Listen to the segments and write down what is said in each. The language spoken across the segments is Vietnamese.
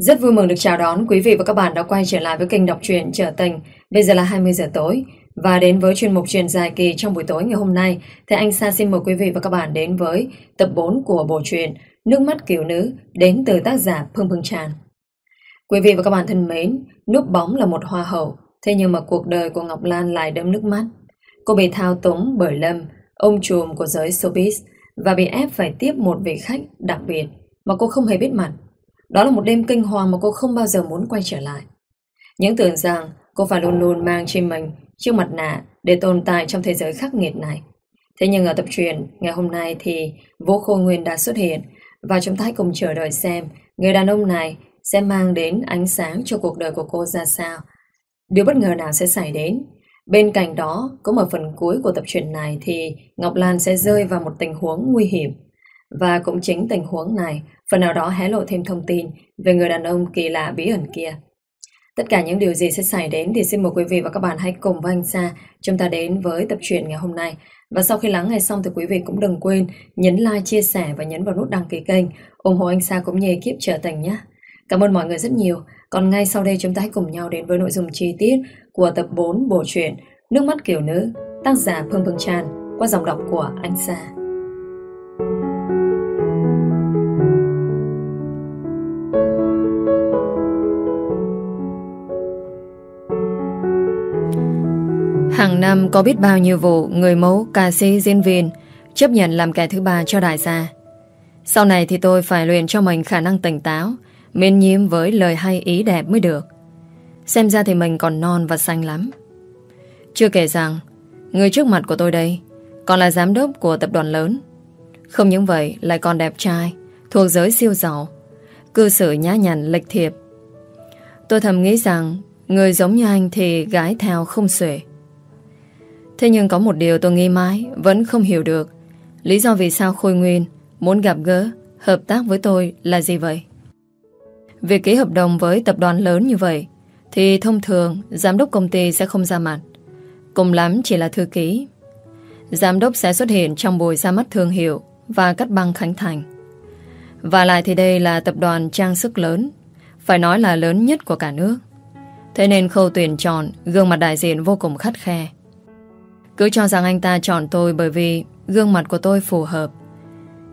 Rất vui mừng được chào đón quý vị và các bạn đã quay trở lại với kênh đọc truyện Trở Tình. Bây giờ là 20 giờ tối và đến với chuyên mục truyền dài kỳ trong buổi tối ngày hôm nay thì anh Sa xin mời quý vị và các bạn đến với tập 4 của bộ truyện Nước mắt kiểu nữ đến từ tác giả Phương Phương Tràn. Quý vị và các bạn thân mến, núp bóng là một hoa hậu, thế nhưng mà cuộc đời của Ngọc Lan lại đẫm nước mắt. Cô bị thao túng bởi Lâm, ông trùm của giới showbiz và bị ép phải tiếp một vị khách đặc biệt mà cô không hề biết mặt. Đó là một đêm kinh hoàng mà cô không bao giờ muốn quay trở lại. Những tưởng rằng cô phải luôn luôn mang trên mình chiếc mặt nạ để tồn tại trong thế giới khắc nghiệt này. Thế nhưng ở tập truyện ngày hôm nay thì Vũ Khôi Nguyên đã xuất hiện và chúng ta hãy cùng chờ đợi xem người đàn ông này sẽ mang đến ánh sáng cho cuộc đời của cô ra sao. Điều bất ngờ nào sẽ xảy đến. Bên cạnh đó, cũng ở phần cuối của tập truyện này thì Ngọc Lan sẽ rơi vào một tình huống nguy hiểm. Và cũng chính tình huống này phần nào đó hé lộ thêm thông tin về người đàn ông kỳ lạ bí ẩn kia. Tất cả những điều gì sẽ xảy đến thì xin mời quý vị và các bạn hãy cùng với anh Sa chúng ta đến với tập truyện ngày hôm nay. Và sau khi lắng nghe xong thì quý vị cũng đừng quên nhấn like, chia sẻ và nhấn vào nút đăng ký kênh ủng hộ anh Sa cũng như ekip trở thành nhé. Cảm ơn mọi người rất nhiều. Còn ngay sau đây chúng ta hãy cùng nhau đến với nội dung chi tiết của tập 4 bộ truyện Nước mắt kiểu nữ, tác giả Phương Phương Tràn qua giọng đọc của anh Sa. Hàng năm có biết bao nhiêu vụ người mẫu, ca sĩ, diễn viên chấp nhận làm kẻ thứ ba cho đại gia. Sau này thì tôi phải luyện cho mình khả năng tỉnh táo, miên nhiễm với lời hay ý đẹp mới được. Xem ra thì mình còn non và xanh lắm. Chưa kể rằng, người trước mặt của tôi đây còn là giám đốc của tập đoàn lớn. Không những vậy lại còn đẹp trai, thuộc giới siêu giàu, cư xử nhã nhặn lịch thiệp. Tôi thầm nghĩ rằng người giống như anh thì gái theo không xuể. Thế nhưng có một điều tôi nghi mãi Vẫn không hiểu được. Lý do vì sao Khôi Nguyên Muốn gặp gỡ, hợp tác với tôi là gì vậy? Việc ký hợp đồng với tập đoàn lớn như vậy Thì thông thường Giám đốc công ty sẽ không ra mặt. Cùng lắm chỉ là thư ký. Giám đốc sẽ xuất hiện trong buổi ra mắt thương hiệu Và cắt băng khánh thành. Và lại thì đây là tập đoàn trang sức lớn Phải nói là lớn nhất của cả nước. Thế nên khâu tuyển chọn Gương mặt đại diện vô cùng khắt khe cứ cho rằng anh ta chọn tôi bởi vì gương mặt của tôi phù hợp.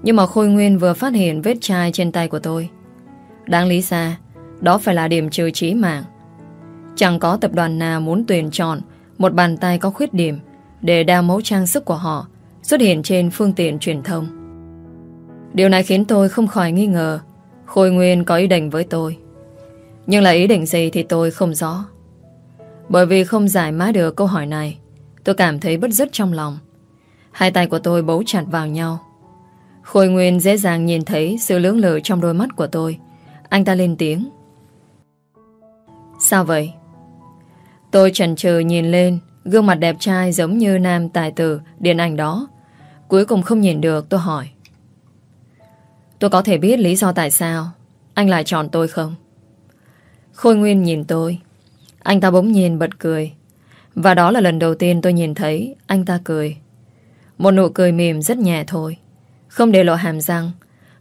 Nhưng mà Khôi Nguyên vừa phát hiện vết chai trên tay của tôi. Đáng lý ra, đó phải là điểm trừ trí mạng. Chẳng có tập đoàn nào muốn tuyển chọn một bàn tay có khuyết điểm để đa mẫu trang sức của họ xuất hiện trên phương tiện truyền thông. Điều này khiến tôi không khỏi nghi ngờ Khôi Nguyên có ý định với tôi. Nhưng là ý định gì thì tôi không rõ. Bởi vì không giải mã được câu hỏi này Tôi cảm thấy bất dứt trong lòng. Hai tay của tôi bấu chặt vào nhau. Khôi Nguyên dễ dàng nhìn thấy Sự lưỡng lự trong đôi mắt của tôi. Anh ta lên tiếng. Sao vậy? Tôi chần chừ nhìn lên, Gương mặt đẹp trai giống như nam tài tử Điện ảnh đó. Cuối cùng không nhìn được, tôi hỏi. Tôi có thể biết lý do tại sao? Anh lại chọn tôi không? Khôi Nguyên nhìn tôi. Anh ta bỗng nhiên bật cười và đó là lần đầu tiên tôi nhìn thấy anh ta cười. Một nụ cười mềm rất nhẹ thôi. Không để lộ hàm răng.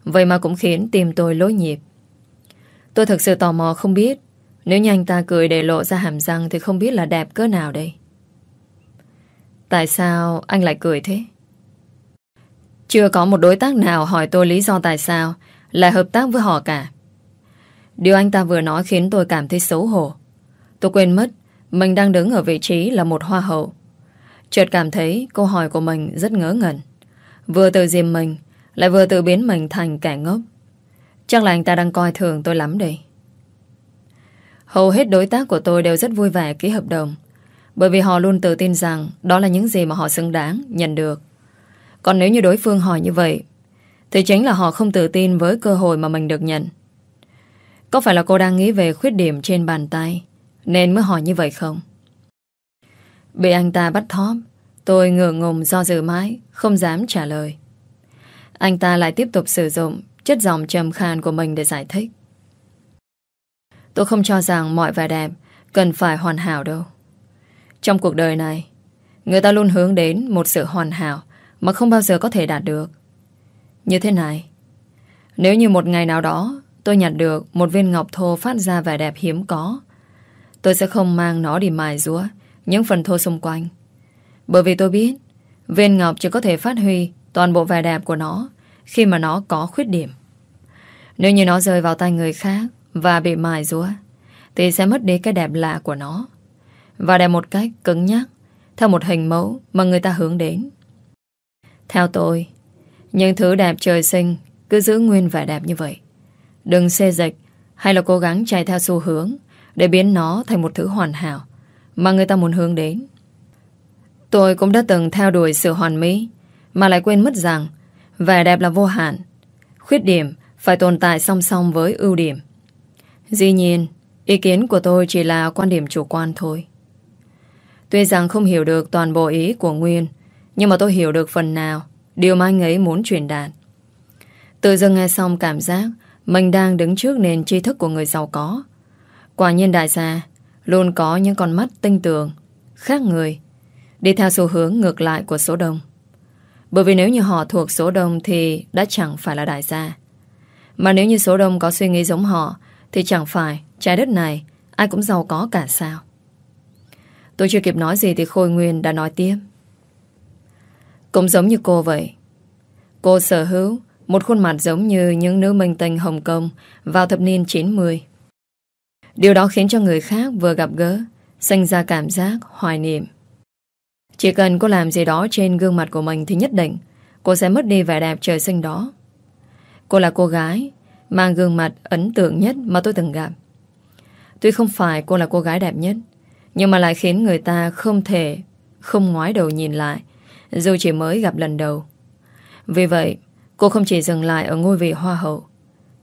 Vậy mà cũng khiến tim tôi lối nhịp. Tôi thực sự tò mò không biết, nếu như anh ta cười để lộ ra hàm răng thì không biết là đẹp cỡ nào đây. Tại sao anh lại cười thế? Chưa có một đối tác nào hỏi tôi lý do tại sao lại hợp tác với họ cả. Điều anh ta vừa nói khiến tôi cảm thấy xấu hổ. Tôi quên mất mình đang đứng ở vị trí là một hoa hậu. Chợt cảm thấy câu hỏi của mình rất ngớ ngẩn. Vừa tự dìm mình, lại vừa tự biến mình thành kẻ ngốc. Chắc là anh ta đang coi thường tôi lắm đây. Hầu hết đối tác của tôi đều rất vui vẻ ký hợp đồng. Bởi vì họ luôn tự tin rằng đó là những gì mà họ xứng đáng nhận được. Còn nếu như đối phương hỏi như vậy, thì chính là họ không tự tin với cơ hội mà mình được nhận. Có phải là cô đang nghĩ về khuyết điểm trên bàn tay nên mới hỏi như vậy không? Bị anh ta bắt thóp, Tôi ngửa ngùng do dự mãi, Không dám trả lời. Anh ta lại tiếp tục sử dụng Chất giọng trầm khan của mình để giải thích. Tôi không cho rằng mọi vẻ đẹp Cần phải hoàn hảo đâu. Trong cuộc đời này, Người ta luôn hướng đến một sự hoàn hảo Mà không bao giờ có thể đạt được. Như thế này, Nếu như một ngày nào đó tôi nhặt được một viên ngọc thô phát ra vẻ đẹp hiếm có. Tôi sẽ không mang nó đi mài rúa những phần thô xung quanh. Bởi vì tôi biết viên ngọc chỉ có thể phát huy toàn bộ vẻ đẹp của nó khi mà nó có khuyết điểm. Nếu như nó rơi vào tay người khác và bị mài rúa thì sẽ mất đi cái đẹp lạ của nó. Và đẹp một cách cứng nhắc theo một hình mẫu mà người ta hướng đến. Theo tôi, những thứ đẹp trời sinh cứ giữ nguyên vẻ đẹp như vậy. Đừng xê dịch hay là cố gắng chạy theo xu hướng để biến nó thành một thứ hoàn hảo mà người ta muốn hướng đến. Tôi cũng đã từng theo đuổi sự hoàn mỹ mà lại quên mất rằng vẻ đẹp là vô hạn. Khuyết điểm phải tồn tại song song với ưu điểm. Dĩ nhiên, ý kiến của tôi chỉ là quan điểm chủ quan thôi. Tuy rằng không hiểu được toàn bộ ý của Nguyên, nhưng mà tôi hiểu được phần nào điều mà anh ấy muốn truyền đạt. Tự dưng nghe xong cảm giác mình đang đứng trước nền tri thức của người giàu có. Quả nhiên đại gia luôn có những con mắt tinh tường, khác người, đi theo xu hướng ngược lại của số đông. Bởi vì nếu như họ thuộc số đông thì đã chẳng phải là đại gia. Mà nếu như số đông có suy nghĩ giống họ thì chẳng phải trái đất này ai cũng giàu có cả sao. Tôi chưa kịp nói gì thì Khôi Nguyên đã nói tiếp. Cũng giống như cô vậy. Cô sở hữu một khuôn mặt giống như những nữ minh tinh Hồng Kông vào thập niên 90. Điều đó khiến cho người khác vừa gặp gỡ sinh ra cảm giác hoài niệm. Chỉ cần cô làm gì đó trên gương mặt của mình thì nhất định cô sẽ mất đi vẻ đẹp trời sinh đó. Cô là cô gái mang gương mặt ấn tượng nhất mà tôi từng gặp. Tuy không phải cô là cô gái đẹp nhất, nhưng mà lại khiến người ta không thể không ngoái đầu nhìn lại dù chỉ mới gặp lần đầu. Vì vậy, cô không chỉ dừng lại ở ngôi vị hoa hậu.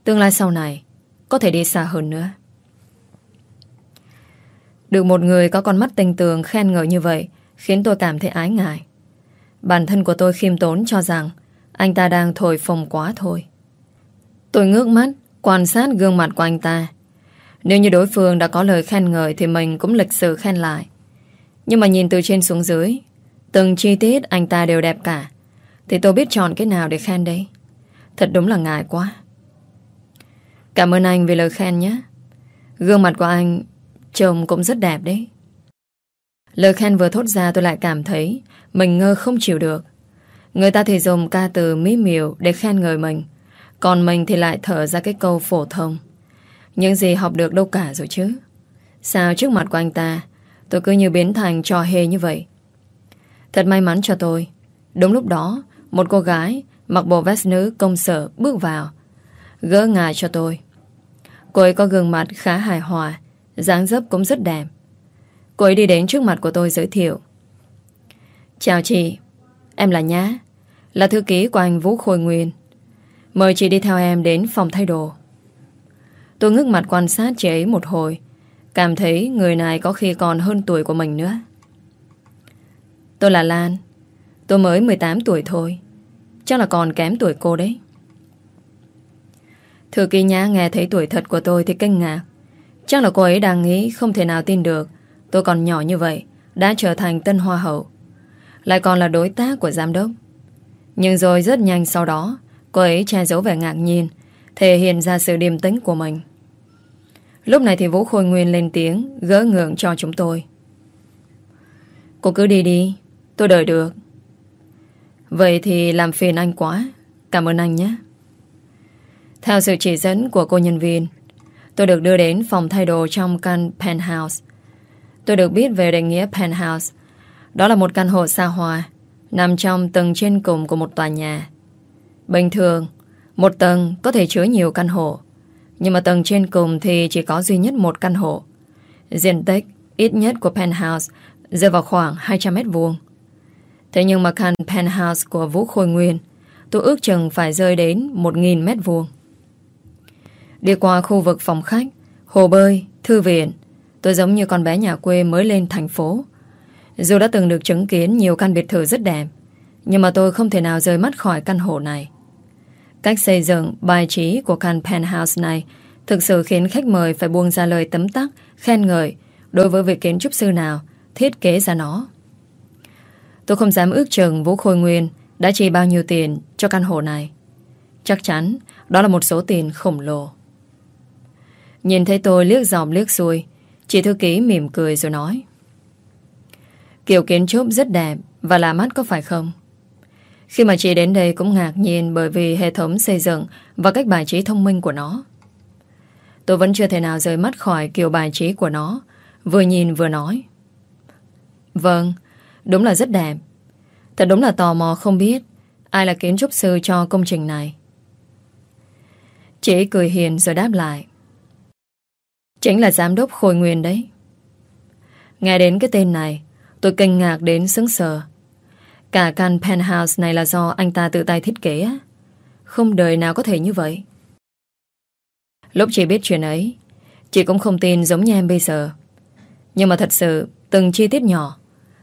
Tương lai sau này có thể đi xa hơn nữa. Được một người có con mắt tinh tường khen ngợi như vậy khiến tôi cảm thấy ái ngại. Bản thân của tôi khiêm tốn cho rằng anh ta đang thổi phồng quá thôi. Tôi ngước mắt, quan sát gương mặt của anh ta. Nếu như đối phương đã có lời khen ngợi thì mình cũng lịch sự khen lại. Nhưng mà nhìn từ trên xuống dưới, từng chi tiết anh ta đều đẹp cả. Thì tôi biết chọn cái nào để khen đây. Thật đúng là ngại quá. Cảm ơn anh vì lời khen nhé. Gương mặt của anh trông cũng rất đẹp đấy. Lời khen vừa thốt ra tôi lại cảm thấy mình ngơ không chịu được. Người ta thì dùng ca từ mỹ miều để khen người mình. Còn mình thì lại thở ra cái câu phổ thông. Những gì học được đâu cả rồi chứ. Sao trước mặt của anh ta, tôi cứ như biến thành trò hề như vậy. Thật may mắn cho tôi. Đúng lúc đó, một cô gái mặc bộ vest nữ công sở bước vào, gỡ ngài cho tôi. Cô ấy có gương mặt khá hài hòa dáng dấp cũng rất đẹp. Cô ấy đi đến trước mặt của tôi giới thiệu. Chào chị, em là Nhá, là thư ký của anh Vũ Khôi Nguyên. Mời chị đi theo em đến phòng thay đồ. Tôi ngước mặt quan sát chị ấy một hồi, cảm thấy người này có khi còn hơn tuổi của mình nữa. Tôi là Lan, tôi mới 18 tuổi thôi, chắc là còn kém tuổi cô đấy. Thư ký Nhã nghe thấy tuổi thật của tôi thì kinh ngạc. Chắc là cô ấy đang nghĩ không thể nào tin được. Tôi còn nhỏ như vậy, Đã trở thành tân hoa hậu. Lại còn là đối tác của giám đốc. Nhưng rồi rất nhanh sau đó, Cô ấy che giấu vẻ ngạc nhiên, Thể hiện ra sự điềm tĩnh của mình. Lúc này thì Vũ Khôi Nguyên lên tiếng, Gỡ ngượng cho chúng tôi. Cô cứ đi đi, Tôi đợi được. Vậy thì làm phiền anh quá. Cảm ơn anh nhé. Theo sự chỉ dẫn của cô nhân viên Tôi được đưa đến phòng thay đồ trong căn penthouse. Tôi được biết về định nghĩa penthouse. Đó là một căn hộ xa hoa, nằm trong tầng trên cùng của một tòa nhà. Bình thường, một tầng có thể chứa nhiều căn hộ. Nhưng mà tầng trên cùng thì chỉ có duy nhất một căn hộ. Diện tích ít nhất của penthouse rơi vào khoảng 200 mét vuông. Thế nhưng mà căn penthouse của Vũ Khôi Nguyên tôi ước chừng phải rơi đến 1.000 mét vuông. Đi qua khu vực phòng khách, hồ bơi, thư viện, tôi giống như con bé nhà quê mới lên thành phố. Dù đã từng được chứng kiến nhiều căn biệt thự rất đẹp, nhưng mà tôi không thể nào rời mắt khỏi căn hộ này. Cách xây dựng, bài trí của căn penthouse này thực sự khiến khách mời phải buông ra lời tấm tắc, khen ngợi đối với việc kiến trúc sư nào thiết kế ra nó. Tôi không dám ước chừng Vũ Khôi Nguyên đã chi bao nhiêu tiền cho căn hộ này. Chắc chắn đó là một số tiền khổng lồ. Nhìn thấy tôi liếc dòm liếc xuôi, Chị thư ký mỉm cười rồi nói. Kiểu kiến trúc rất đẹp, Và lạ mắt có phải không? Khi mà chị đến đây cũng ngạc nhiên Bởi vì hệ thống xây dựng Và cách bài trí thông minh của nó. Tôi vẫn chưa thể nào rời mắt khỏi Kiểu bài trí của nó, Vừa nhìn vừa nói. Vâng Đúng là rất đẹp. Thật đúng là tò mò không biết Ai là kiến trúc sư cho công trình này. Chị cười hiền rồi đáp lại. Chính là giám đốc Khôi Nguyên đấy. Nghe đến cái tên này, Tôi kinh ngạc đến sững sờ. Cả căn penthouse này là do anh ta tự tay thiết kế á. Không đời nào có thể như vậy. Lúc chị biết chuyện ấy, Chị cũng không tin giống như em bây giờ. Nhưng mà thật sự, Từng chi tiết nhỏ,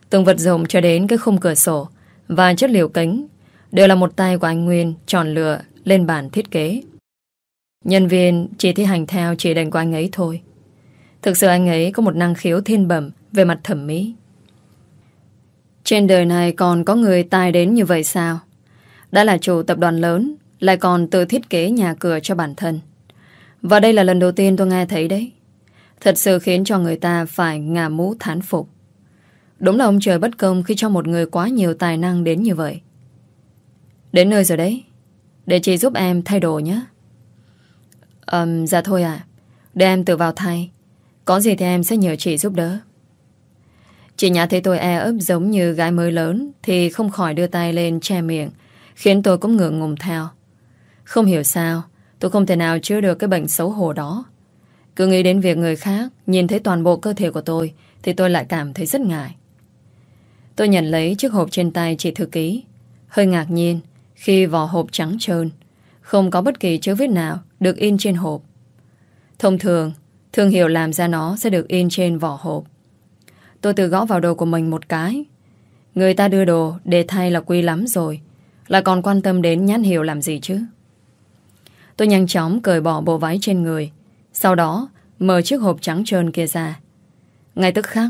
Từng vật dụng cho đến cái khung cửa sổ Và chất liệu kính Đều là một tay của anh Nguyên tròn lựa lên bản thiết kế. Nhân viên chỉ thi hành theo chỉ định của anh ấy thôi. Thực sự anh ấy có một năng khiếu thiên bẩm Về mặt thẩm mỹ. Trên đời này còn có người tài đến như vậy sao? Đã là chủ tập đoàn lớn Lại còn tự thiết kế nhà cửa cho bản thân. Và đây là lần đầu tiên tôi nghe thấy đấy. Thật sự khiến cho người ta phải ngả mũ thán phục. Đúng là ông trời bất công Khi cho một người quá nhiều tài năng đến như vậy. Đến nơi rồi đấy. Để chị giúp em thay đồ nhé. Um, Dạ thôi à Để em tự vào thay. Có gì thì em sẽ nhờ chị giúp đỡ. Chị Nhã thấy tôi e ấp giống như gái mới lớn, Thì không khỏi đưa tay lên che miệng, Khiến tôi cũng ngượng ngùng theo. Không hiểu sao, Tôi không thể nào chữa được cái bệnh xấu hổ đó. Cứ nghĩ đến việc người khác Nhìn thấy toàn bộ cơ thể của tôi, Thì tôi lại cảm thấy rất ngại. Tôi nhận lấy chiếc hộp trên tay chị thư ký. Hơi ngạc nhiên, Khi vỏ hộp trắng trơn, Không có bất kỳ chữ viết nào Được in trên hộp. Thông thường Thương hiệu làm ra nó sẽ được in trên vỏ hộp. Tôi tự gõ vào đồ của mình một cái. Người ta đưa đồ để thay là quý lắm rồi. Lại còn quan tâm đến nhãn hiệu làm gì chứ? Tôi nhanh chóng cởi bỏ bộ váy trên người. Sau đó, Mở chiếc hộp trắng trơn kia ra. Ngay tức khắc,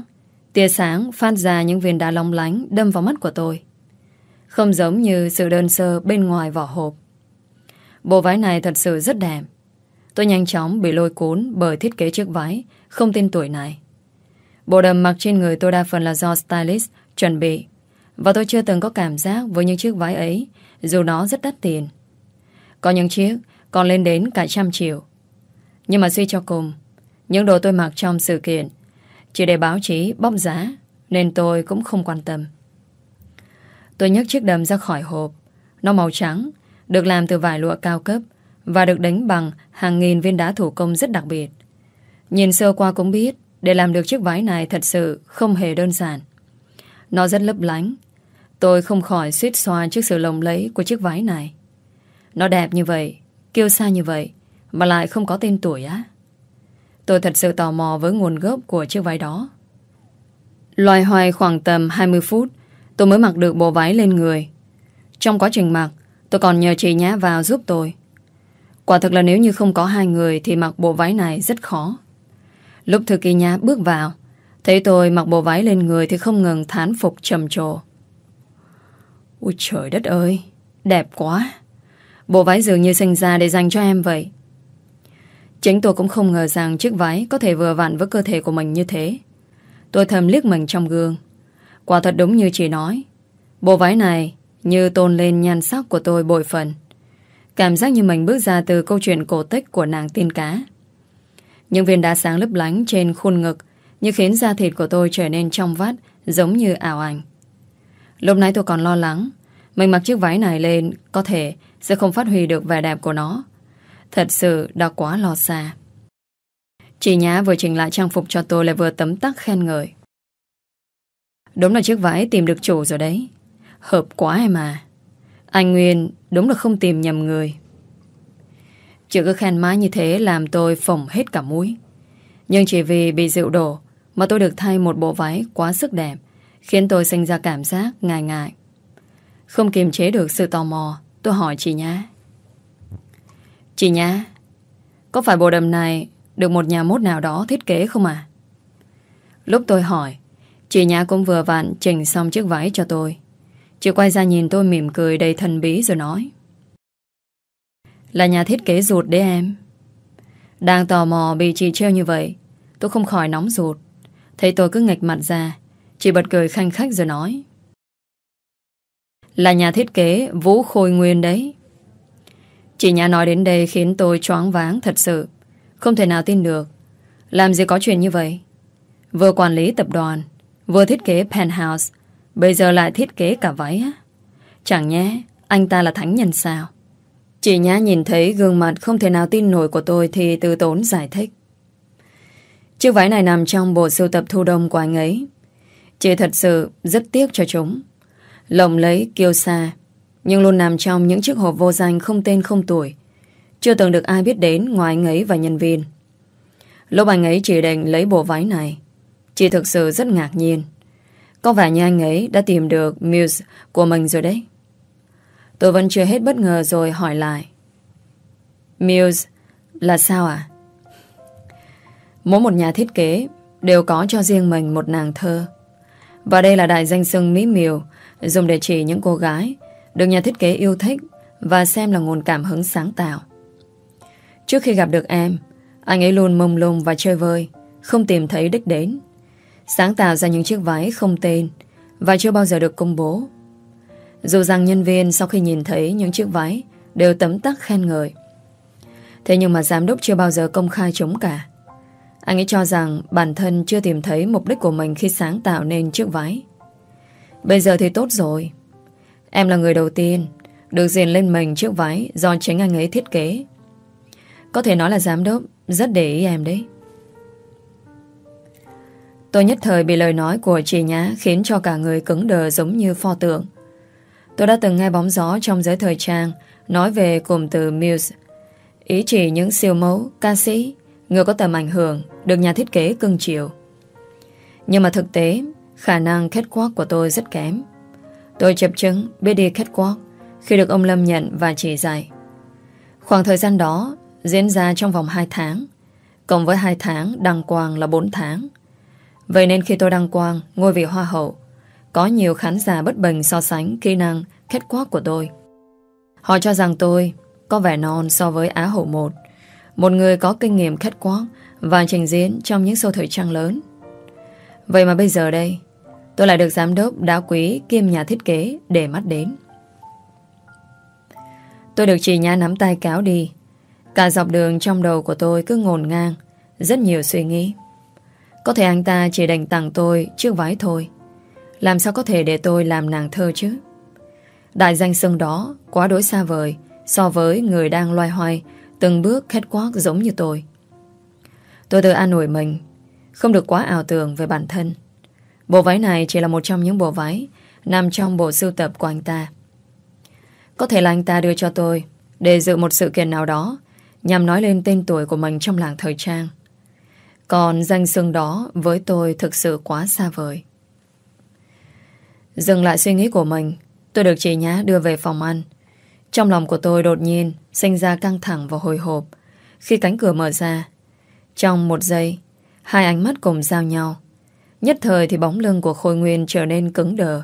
Tia sáng phát ra những viên đá long lánh Đâm vào mắt của tôi. Không giống như sự đơn sơ bên ngoài vỏ hộp. Bộ váy này thật sự rất đẹp. Tôi nhanh chóng bị lôi cuốn Bởi thiết kế chiếc váy, Không tên tuổi này. Bộ đầm mặc trên người tôi đa phần là do stylist chuẩn bị, Và tôi chưa từng có cảm giác với những chiếc váy ấy, Dù nó rất đắt tiền. Có những chiếc còn lên đến cả trăm triệu. Nhưng mà suy cho cùng, Những đồ tôi mặc trong sự kiện, Chỉ để báo chí bóp giá, Nên tôi cũng không quan tâm. Tôi nhấc chiếc đầm ra khỏi hộp. Nó màu trắng, Được làm từ vải lụa cao cấp và được đánh bằng hàng nghìn viên đá thủ công rất đặc biệt Nhìn sơ qua cũng biết để làm được chiếc váy này thật sự không hề đơn giản. Nó rất lấp lánh. Tôi không khỏi suýt xoa trước sự lồng lấy của chiếc váy này. Nó đẹp như vậy, kiêu sa như vậy, mà lại không có tên tuổi á. Tôi thật sự tò mò với nguồn gốc của chiếc váy đó. Loài hoài khoảng tầm 20 phút, tôi mới mặc được bộ váy lên người. Trong quá trình mặc, tôi còn nhờ chị Nhã vào giúp tôi. Quả thực là nếu như không có hai người thì mặc bộ váy này rất khó. Lúc thư kỳ nhã bước vào, Thấy tôi mặc bộ váy lên người Thì không ngừng thán phục trầm trồ. Ôi trời đất ơi, Đẹp quá. Bộ váy dường như sinh ra để dành cho em vậy. Chính tôi cũng không ngờ rằng Chiếc váy có thể vừa vặn với cơ thể của mình như thế. Tôi thầm liếc mình trong gương. Quả thật đúng như chị nói. Bộ váy này Như tôn lên nhan sắc của tôi bội phần. Cảm giác như mình bước ra từ câu chuyện cổ tích của nàng tiên cá những viên đá sáng lấp lánh trên khuôn ngực như khiến da thịt của tôi trở nên trong vắt, giống như ảo ảnh. Lúc nãy tôi còn lo lắng, mình mặc chiếc váy này lên có thể sẽ không phát huy được vẻ đẹp của nó. Thật sự đã quá lo xa. Chị Nhã vừa chỉnh lại trang phục cho tôi lại vừa tấm tắc khen ngợi. Đúng là chiếc váy tìm được chủ rồi đấy. Hợp quá em à. Anh Nguyên đúng là không tìm nhầm người. Chữ cứ khen má như thế làm tôi phồng hết cả mũi. Nhưng chỉ vì bị rượu đổ mà tôi được thay một bộ váy quá sức đẹp khiến tôi sinh ra cảm giác ngại ngại. Không kiềm chế được sự tò mò tôi hỏi chị nhá. Chị nhá, có phải bộ đầm này được một nhà mốt nào đó thiết kế không à? Lúc tôi hỏi, chị Nhã cũng vừa vặn chỉnh xong chiếc váy cho tôi. Chị quay ra nhìn tôi mỉm cười đầy thần bí rồi nói. Là nhà thiết kế ruột đấy em. Đang tò mò bị chị treo như vậy, Tôi không khỏi nóng ruột. Thấy tôi cứ ngạch mặt ra, Chị bật cười khanh khách rồi nói. Là nhà thiết kế Vũ Khôi Nguyên đấy. Chị nhà nói đến đây khiến tôi choáng váng thật sự. Không thể nào tin được. Làm gì có chuyện như vậy? Vừa quản lý tập đoàn, Vừa thiết kế penthouse Bây giờ lại thiết kế cả váy á. Chẳng nhé Anh ta là thánh nhân sao? Chị nhá nhìn thấy gương mặt không thể nào tin nổi của tôi Thì từ tốn giải thích. Chiếc váy này nằm trong bộ sưu tập thu đông của anh ấy. Chị thật sự rất tiếc cho chúng. Lộng lấy, kiêu xa Nhưng luôn nằm trong những chiếc hộp vô danh Không tên không tuổi. Chưa từng được ai biết đến ngoài anh ấy và nhân viên. Lúc anh ấy chỉ định lấy bộ váy này, Chị thực sự rất ngạc nhiên. Có vẻ như anh ấy đã tìm được Muse của mình rồi đấy Tôi vẫn chưa hết bất ngờ rồi hỏi lại Muse là sao à? Mỗi một nhà thiết kế đều có cho riêng mình một nàng thơ. Và đây là đại danh xưng mỹ miều dùng để chỉ những cô gái được nhà thiết kế yêu thích và xem là nguồn cảm hứng sáng tạo. Trước khi gặp được em, anh ấy luôn mông lung và chơi vơi, không tìm thấy đích đến. Sáng tạo ra những chiếc váy không tên và chưa bao giờ được công bố. Dù rằng nhân viên sau khi nhìn thấy những chiếc váy đều tấm tắc khen ngợi. Thế nhưng mà giám đốc chưa bao giờ công khai chống cả. Anh ấy cho rằng bản thân chưa tìm thấy mục đích của mình khi sáng tạo nên chiếc váy. Bây giờ thì tốt rồi. Em là người đầu tiên được diện lên mình chiếc váy do chính anh ấy thiết kế. Có thể nói là giám đốc rất để ý em đấy. Tôi nhất thời bị lời nói của chị Nhã khiến cho cả người cứng đờ giống như pho tượng. Tôi đã từng nghe bóng gió trong giới thời trang nói về cụm từ Muse. Ý chỉ những siêu mẫu, ca sĩ, người có tầm ảnh hưởng được nhà thiết kế cưng chiều. Nhưng mà thực tế, khả năng catwalk của tôi rất kém. Tôi chập chứng biết đi catwalk khi được ông Lâm nhận và chỉ dạy. Khoảng thời gian đó diễn ra trong vòng 2 tháng, cộng với 2 tháng đăng quang là 4 tháng. Vậy nên khi tôi đăng quang ngôi vị hoa hậu, có nhiều khán giả bất bình so sánh kỹ năng catwalk của tôi. Họ cho rằng tôi có vẻ non so với Á hậu 1, một người có kinh nghiệm catwalk và trình diễn trong những show thời trang lớn. Vậy mà bây giờ đây, tôi lại được giám đốc đá quý kiêm nhà thiết kế để mắt đến. Tôi được chị Nhã nắm tay cáo đi. Cả dọc đường trong đầu của tôi cứ ngổn ngang, rất nhiều suy nghĩ. Có thể anh ta chỉ đành tặng tôi chiếc váy thôi. Làm sao có thể để tôi làm nàng thơ chứ? Đại danh xưng đó quá đối xa vời so với người đang loay hoay, từng bước khét quát giống như tôi. Tôi tự an ủi mình, Không được quá ảo tưởng về bản thân Bộ váy này chỉ là một trong những bộ váy Nằm trong bộ sưu tập của anh ta Có thể là anh ta đưa cho tôi Để dự một sự kiện nào đó Nhằm nói lên tên tuổi của mình trong làng thời trang còn danh xưng đó Với tôi thực sự quá xa vời Dừng lại suy nghĩ của mình Tôi được chị Nhã đưa về phòng ăn Trong lòng của tôi đột nhiên Sinh ra căng thẳng và hồi hộp Khi cánh cửa mở ra trong một giây, hai ánh mắt cùng giao nhau. Nhất thời thì bóng lưng của Khôi Nguyên trở nên cứng đờ.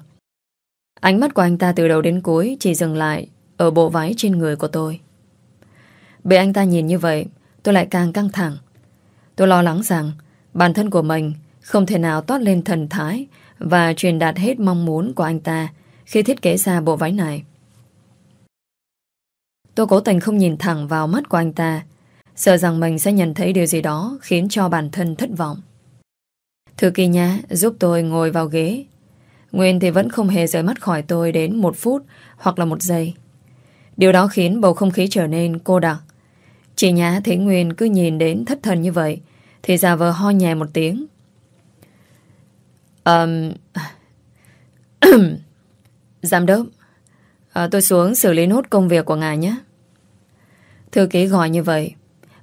Ánh mắt của anh ta từ đầu đến cuối chỉ dừng lại ở bộ váy trên người của tôi. Bị anh ta nhìn như vậy, tôi lại càng căng thẳng. Tôi lo lắng rằng bản thân của mình không thể nào toát lên thần thái và truyền đạt hết mong muốn của anh ta khi thiết kế ra bộ váy này. Tôi cố tình không nhìn thẳng vào mắt của anh ta, Sợ rằng mình sẽ nhận thấy điều gì đó Khiến cho bản thân thất vọng. Thư kỳ nhá giúp tôi ngồi vào ghế. Nguyên thì vẫn không hề rời mắt khỏi tôi Đến một phút hoặc là một giây. Điều đó khiến bầu không khí trở nên cô đặc. Chị nhá thấy Nguyên cứ nhìn đến thất thần như vậy thì giả vờ ho nhẹ một tiếng. Um... Giám đốc à, Tôi xuống xử lý nốt công việc của ngài nhé. Thư ký gọi như vậy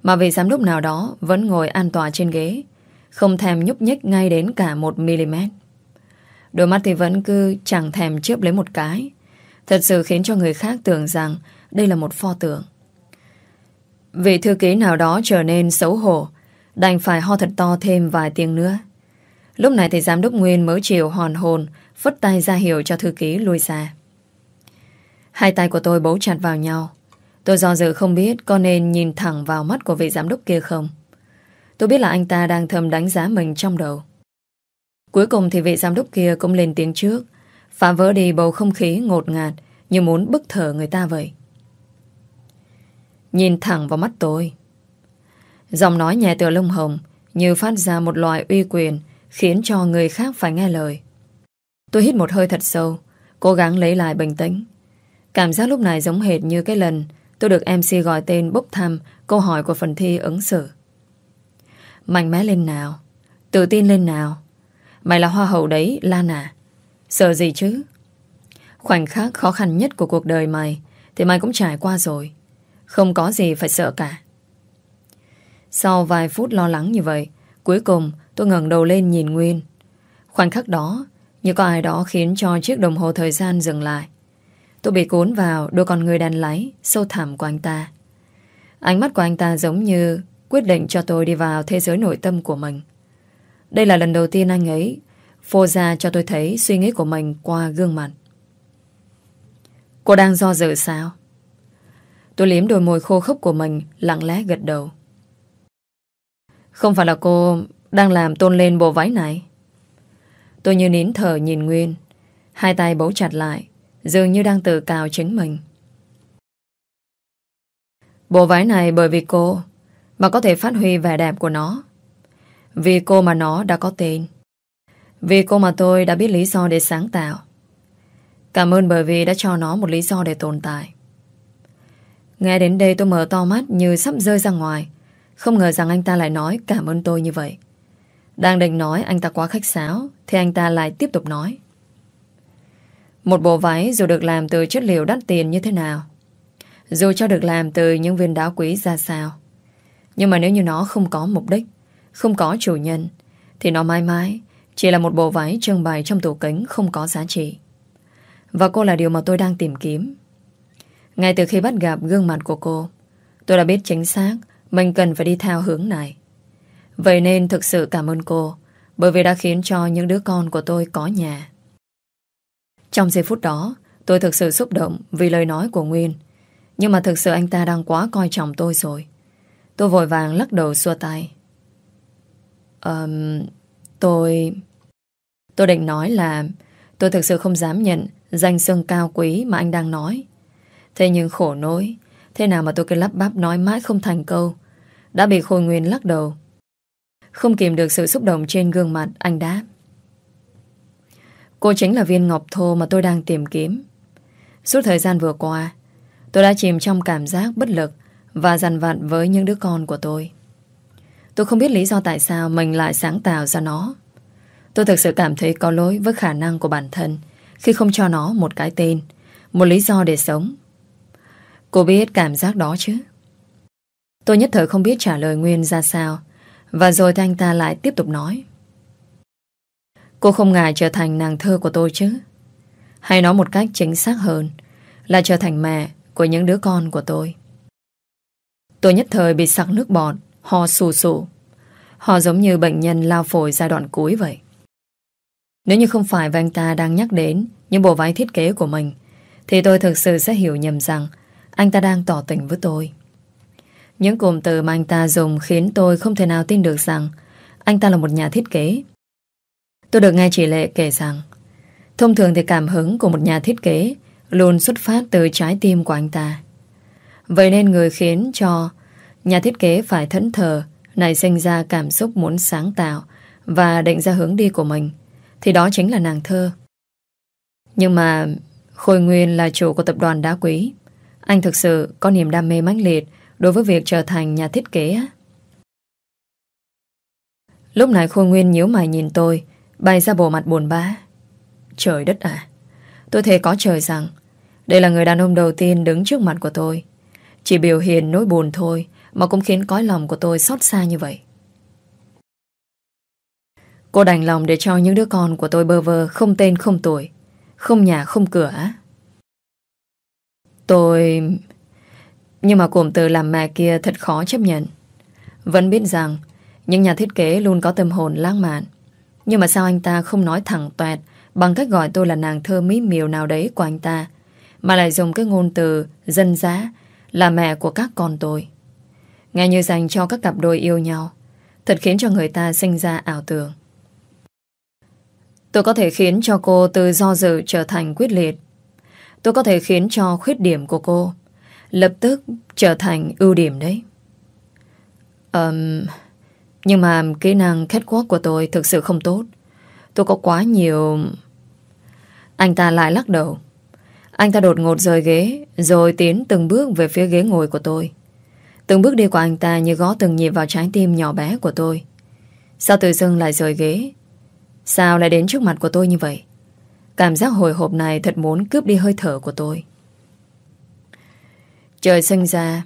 mà vị giám đốc nào đó vẫn ngồi an toàn trên ghế Không thèm nhúc nhích ngay đến cả một mm Đôi mắt thì vẫn cứ chẳng thèm chớp lấy một cái. Thật sự khiến cho người khác tưởng rằng Đây là một pho tượng. Vị thư ký nào đó trở nên xấu hổ Đành phải ho thật to thêm vài tiếng nữa Lúc này thì giám đốc Nguyên mới chịu hoàn hồn Phất tay ra hiệu cho thư ký lui xa Hai tay của tôi bấu chặt vào nhau Tôi do dự không biết có nên nhìn thẳng vào mắt của vị giám đốc kia không. Tôi biết là anh ta đang thầm đánh giá mình trong đầu. Cuối cùng thì vị giám đốc kia cũng lên tiếng trước, phá vỡ đi bầu không khí ngột ngạt như muốn bức thở người ta vậy. Nhìn thẳng vào mắt tôi. Giọng nói nhẹ tựa lông hồng như phát ra một loại uy quyền khiến cho người khác phải nghe lời. Tôi hít một hơi thật sâu, cố gắng lấy lại bình tĩnh. Cảm giác lúc này giống hệt như cái lần tôi được MC gọi tên bốc thăm câu hỏi của phần thi ứng xử. Mạnh mẽ lên nào, tự tin lên nào. Mày là hoa hậu đấy, Lan à. Sợ gì chứ? Khoảnh khắc khó khăn nhất của cuộc đời mày thì mày cũng trải qua rồi. Không có gì phải sợ cả. Sau vài phút lo lắng như vậy, cuối cùng tôi ngẩng đầu lên nhìn Nguyên. Khoảnh khắc đó, như có ai đó khiến cho chiếc đồng hồ thời gian dừng lại. Tôi bị cuốn vào đôi con người đàn láy sâu thẳm của anh ta. Ánh mắt của anh ta giống như quyết định cho tôi đi vào thế giới nội tâm của mình. Đây là lần đầu tiên anh ấy phô ra cho tôi thấy suy nghĩ của mình qua gương mặt. Cô đang do dự sao? Tôi liếm đôi môi khô khốc của mình lặng lẽ gật đầu. Không phải là cô đang làm tôn lên bộ váy này. Tôi như nín thở nhìn Nguyên. Hai tay bấu chặt lại, dường như đang tự cào chính mình. Bộ váy này bởi vì cô mà có thể phát huy vẻ đẹp của nó. Vì cô mà nó đã có tên. Vì cô mà tôi đã biết lý do để sáng tạo. Cảm ơn bởi vì đã cho nó một lý do để tồn tại. Nghe đến đây tôi mở to mắt như sắp rơi ra ngoài. Không ngờ rằng anh ta lại nói cảm ơn tôi như vậy. Đang định nói anh ta quá khách sáo, Thì anh ta lại tiếp tục nói. Một bộ váy dù được làm từ chất liệu đắt tiền như thế nào, Dù cho được làm từ những viên đá quý ra sao, Nhưng mà nếu như nó không có mục đích, Không có chủ nhân, Thì nó mãi mãi Chỉ là một bộ váy trưng bày trong tủ kính Không có giá trị. Và cô là điều mà tôi đang tìm kiếm. Ngay từ khi bắt gặp gương mặt của cô, Tôi đã biết chính xác mình cần phải đi theo hướng này Vậy nên thực sự cảm ơn cô bởi vì đã khiến cho những đứa con của tôi có nhà. Trong giây phút đó, tôi thực sự xúc động vì lời nói của Nguyên. Nhưng mà thực sự anh ta đang quá coi trọng tôi rồi. Tôi vội vàng lắc đầu xua tay. Um, tôi... Tôi định nói là tôi thực sự không dám nhận danh xưng cao quý mà anh đang nói. Thế nhưng khổ nỗi, thế nào mà tôi cứ lắp bắp nói mãi không thành câu. Đã bị Khôi Nguyên lắc đầu. Không kìm được sự xúc động trên gương mặt, Anh đáp. Cô chính là viên ngọc thô mà tôi đang tìm kiếm. Suốt thời gian vừa qua, Tôi đã chìm trong cảm giác bất lực Và dằn vặt với những đứa con của tôi. Tôi không biết lý do tại sao Mình lại sáng tạo ra nó. Tôi thực sự cảm thấy có lỗi với khả năng của bản thân Khi không cho nó một cái tên, Một lý do để sống. Cô biết cảm giác đó chứ? Tôi nhất thời không biết trả lời Nguyên ra sao. Và rồi thì anh ta lại tiếp tục nói. Cô không ngại trở thành nàng thơ của tôi chứ. Hay nói một cách chính xác hơn Là trở thành mẹ của những đứa con của tôi. Tôi nhất thời bị sặc nước bọt, Ho sù sù Họ giống như bệnh nhân lao phổi giai đoạn cuối vậy. Nếu như không phải và anh ta đang nhắc đến Những bộ váy thiết kế của mình, Thì tôi thực sự sẽ hiểu nhầm rằng Anh ta đang tỏ tình với tôi những cụm từ mà anh ta dùng khiến tôi không thể nào tin được rằng anh ta là một nhà thiết kế. Tôi được nghe chị Lệ kể rằng, thông thường thì cảm hứng của một nhà thiết kế luôn xuất phát từ trái tim của anh ta. Vậy nên người khiến cho nhà thiết kế phải thẫn thờ nảy sinh ra cảm xúc muốn sáng tạo và định ra hướng đi của mình, thì đó chính là nàng thơ. Nhưng mà Khôi Nguyên là chủ của tập đoàn đá quý. Anh thực sự có niềm đam mê mãnh liệt đối với việc trở thành nhà thiết kế. Lúc này Khôi Nguyên nhíu mày nhìn tôi, bày ra bộ mặt buồn bã. Trời đất à, tôi thề có trời rằng đây là người đàn ông đầu tiên đứng trước mặt của tôi. Chỉ biểu hiện nỗi buồn thôi mà cũng khiến cõi lòng của tôi xót xa như vậy. Cô đành lòng để cho những đứa con của tôi bơ vơ không tên không tuổi, không nhà không cửa. Tôi... Nhưng mà cụm từ làm mẹ kia thật khó chấp nhận. Vẫn biết rằng, những nhà thiết kế luôn có tâm hồn lãng mạn. Nhưng mà sao anh ta không nói thẳng toẹt bằng cách gọi tôi là nàng thơ mỹ miều nào đấy của anh ta, mà lại dùng cái ngôn từ dân giá Là mẹ của các con tôi Nghe như dành cho các cặp đôi yêu nhau, Thật khiến cho người ta sinh ra ảo tưởng Tôi có thể khiến cho cô từ do dự trở thành quyết liệt Tôi có thể khiến cho khuyết điểm của cô Lập tức trở thành ưu điểm đấy. Um, Nhưng mà kỹ năng kết quốc của tôi thực sự không tốt. Tôi có quá nhiều... Anh ta lại lắc đầu. Anh ta đột ngột rời ghế Rồi tiến từng bước về phía ghế ngồi của tôi. Từng bước đi của anh ta như gõ từng nhịp vào trái tim nhỏ bé của tôi. Sao tự dưng lại rời ghế? Sao lại đến trước mặt của tôi như vậy? Cảm giác hồi hộp này thật muốn cướp đi hơi thở của tôi. Trời sinh ra,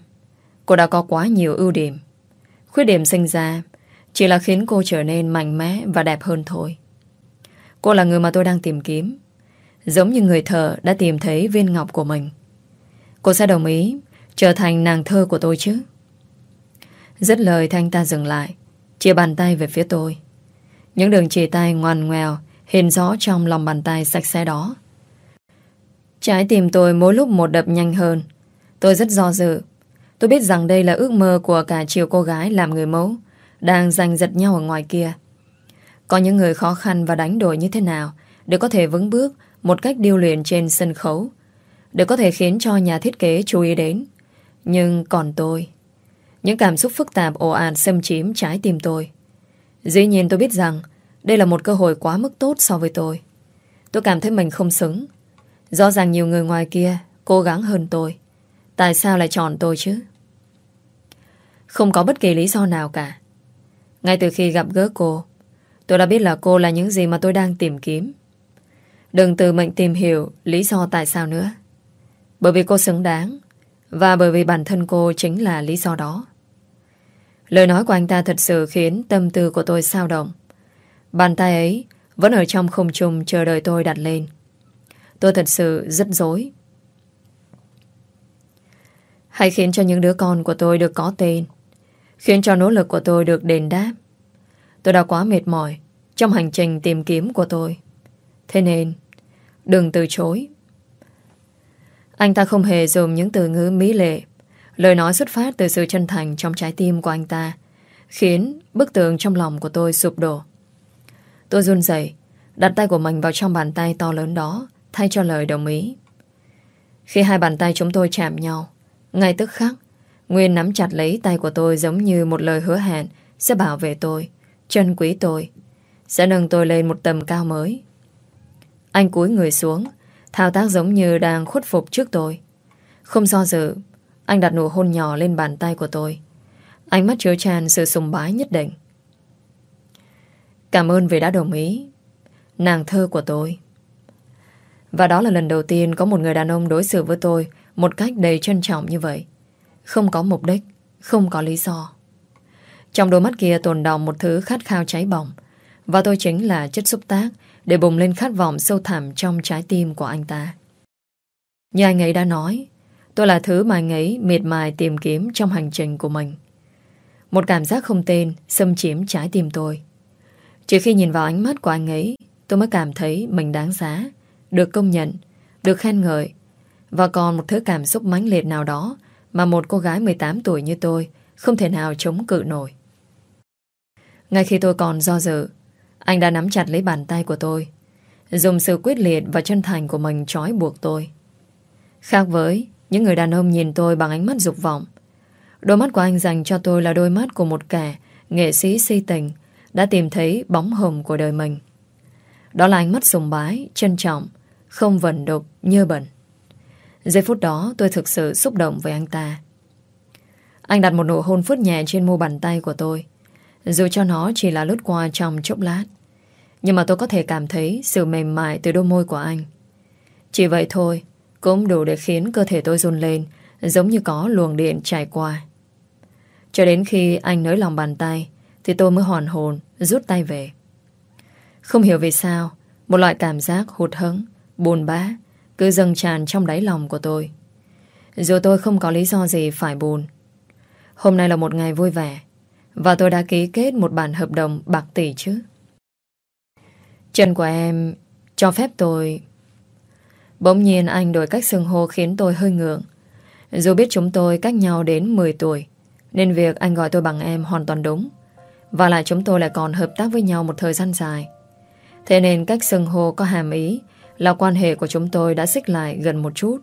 Cô đã có quá nhiều ưu điểm. Khuyết điểm sinh ra Chỉ là khiến cô trở nên mạnh mẽ Và đẹp hơn thôi. Cô là người mà tôi đang tìm kiếm, Giống như người thợ đã tìm thấy viên ngọc của mình. Cô sẽ đồng ý Trở thành nàng thơ của tôi chứ? Dứt lời, thanh ta dừng lại, Chia bàn tay về phía tôi. Những đường chỉ tay ngoằn ngoèo Hiện rõ trong lòng bàn tay sạch sẽ đó. Trái tim tôi mỗi lúc một đập nhanh hơn. Tôi rất do dự. Tôi biết rằng đây là ước mơ của cả chiều cô gái làm người mẫu, Đang giành giật nhau ở ngoài kia. Có những người khó khăn và đánh đổi như thế nào Để có thể vững bước Một cách điêu luyện trên sân khấu, Để có thể khiến cho nhà thiết kế chú ý đến. Nhưng còn tôi, Những cảm xúc phức tạp, ồ ạt, xâm chiếm trái tim tôi. Dĩ nhiên tôi biết rằng Đây là một cơ hội quá mức tốt so với tôi. Tôi cảm thấy mình không xứng. Rõ ràng nhiều người ngoài kia Cố gắng hơn tôi. Tại sao lại chọn tôi chứ? Không có bất kỳ lý do nào cả. Ngay từ khi gặp gỡ cô, Tôi đã biết là cô là những gì mà tôi đang tìm kiếm. Đừng tự mệnh tìm hiểu Lý do tại sao nữa. Bởi vì cô xứng đáng, Và bởi vì bản thân cô chính là lý do đó. Lời nói của anh ta thật sự khiến tâm tư của tôi sao động. Bàn tay ấy Vẫn ở trong không trung chờ đợi tôi đặt lên. Tôi thật sự rất dối Hãy khiến cho những đứa con của tôi được có tên. Khiến cho nỗ lực của tôi được đền đáp. Tôi đã quá mệt mỏi Trong hành trình tìm kiếm của tôi. Thế nên, Đừng từ chối. Anh ta không hề dùng những từ ngữ mỹ lệ. Lời nói xuất phát từ sự chân thành Trong trái tim của anh ta, Khiến bức tường trong lòng của tôi sụp đổ. Tôi run rẩy, Đặt tay của mình vào trong bàn tay to lớn đó, Thay cho lời đồng ý. Khi hai bàn tay chúng tôi chạm nhau ngay tức khắc, Nguyên nắm chặt lấy tay của tôi giống như một lời hứa hẹn sẽ bảo vệ tôi, trân quý tôi, sẽ nâng tôi lên một tầm cao mới. Anh cúi người xuống, thao tác giống như đang khuất phục trước tôi. Không do dự, anh đặt nụ hôn nhỏ lên bàn tay của tôi. Ánh mắt chứa tràn sự sùng bái nhất định. Cảm ơn vì đã đồng ý. Nàng thơ của tôi. Và đó là lần đầu tiên có một người đàn ông đối xử với tôi một cách đầy trân trọng như vậy, Không có mục đích, Không có lý do. Trong đôi mắt kia tồn đọng một thứ khát khao cháy bỏng, Và tôi chính là chất xúc tác Để bùng lên khát vọng sâu thẳm Trong trái tim của anh ta. Như anh ấy đã nói, Tôi là thứ mà anh ấy miệt mài tìm kiếm Trong hành trình của mình. Một cảm giác không tên Xâm chiếm trái tim tôi. Chỉ khi nhìn vào ánh mắt của anh ấy, Tôi mới cảm thấy mình đáng giá, Được công nhận, Được khen ngợi và còn một thứ cảm xúc mãnh liệt nào đó mà một cô gái 18 tuổi như tôi không thể nào chống cự nổi. Ngay khi tôi còn do dự, anh đã nắm chặt lấy bàn tay của tôi, dùng sự quyết liệt và chân thành của mình trói buộc tôi. Khác với những người đàn ông nhìn tôi bằng ánh mắt dục vọng, đôi mắt của anh dành cho tôi là đôi mắt của một kẻ nghệ sĩ si tình đã tìm thấy bóng hồng của đời mình. Đó là ánh mắt sùng bái, trân trọng, không vẩn đục, nhơ bẩn. Giây phút đó tôi thực sự xúc động với anh ta. Anh đặt một nụ hôn phút nhẹ trên mu bàn tay của tôi. Dù cho nó chỉ là lướt qua trong chốc lát. Nhưng mà tôi có thể cảm thấy sự mềm mại từ đôi môi của anh. Chỉ vậy thôi, cũng đủ để khiến cơ thể tôi run lên, giống như có luồng điện trải qua. Cho đến khi anh nới lòng bàn tay, thì tôi mới hoàn hồn, rút tay về. Không hiểu vì sao, một loại cảm giác hụt hẫng, buồn bã, cứ dâng tràn trong đáy lòng của tôi. Dù tôi không có lý do gì phải buồn. Hôm nay là một ngày vui vẻ và tôi đã ký kết một bản hợp đồng bạc tỷ chứ. Chân của em cho phép tôi... Bỗng nhiên anh đổi cách xưng hô khiến tôi hơi ngượng. Dù biết chúng tôi cách nhau đến 10 tuổi, Nên việc anh gọi tôi bằng em hoàn toàn đúng Và lại chúng tôi lại còn hợp tác với nhau một thời gian dài Thế nên cách xưng hô có hàm ý là quan hệ của chúng tôi đã xích lại gần một chút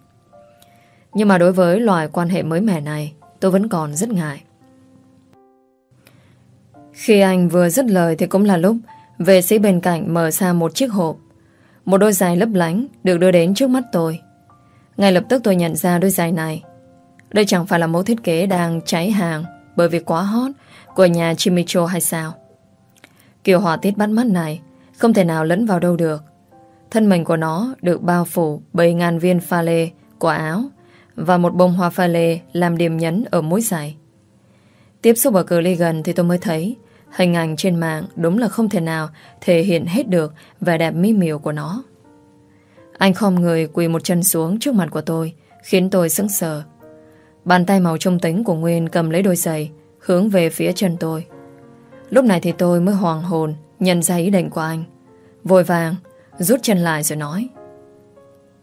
Nhưng mà đối với loại quan hệ mới mẻ này, Tôi vẫn còn rất ngại Khi anh vừa dứt lời Thì cũng là lúc, Vệ sĩ bên cạnh mở ra một chiếc hộp, Một đôi giày lấp lánh Được đưa đến trước mắt tôi Ngay lập tức tôi nhận ra đôi giày này đây chẳng phải là mẫu thiết kế đang cháy hàng bởi vì quá hot của nhà Chimicho hay sao? Kiểu họa tiết bắt mắt này không thể nào lẫn vào đâu được. Thân mình của nó được bao phủ bởi ngàn viên pha lê, quả áo và một bông hoa pha lê làm điểm nhấn ở mũi giày. Tiếp xúc ở cự ly gần thì tôi mới thấy hình ảnh trên mạng đúng là không thể nào thể hiện hết được vẻ đẹp mỹ miều của nó. Anh khom người quỳ một chân xuống trước mặt của tôi khiến tôi sững sờ. Bàn tay màu trung tính của Nguyên cầm lấy đôi giày Hướng về phía chân tôi Lúc này thì tôi mới hoàng hồn Nhận ra ý định của anh Vội vàng rút chân lại rồi nói.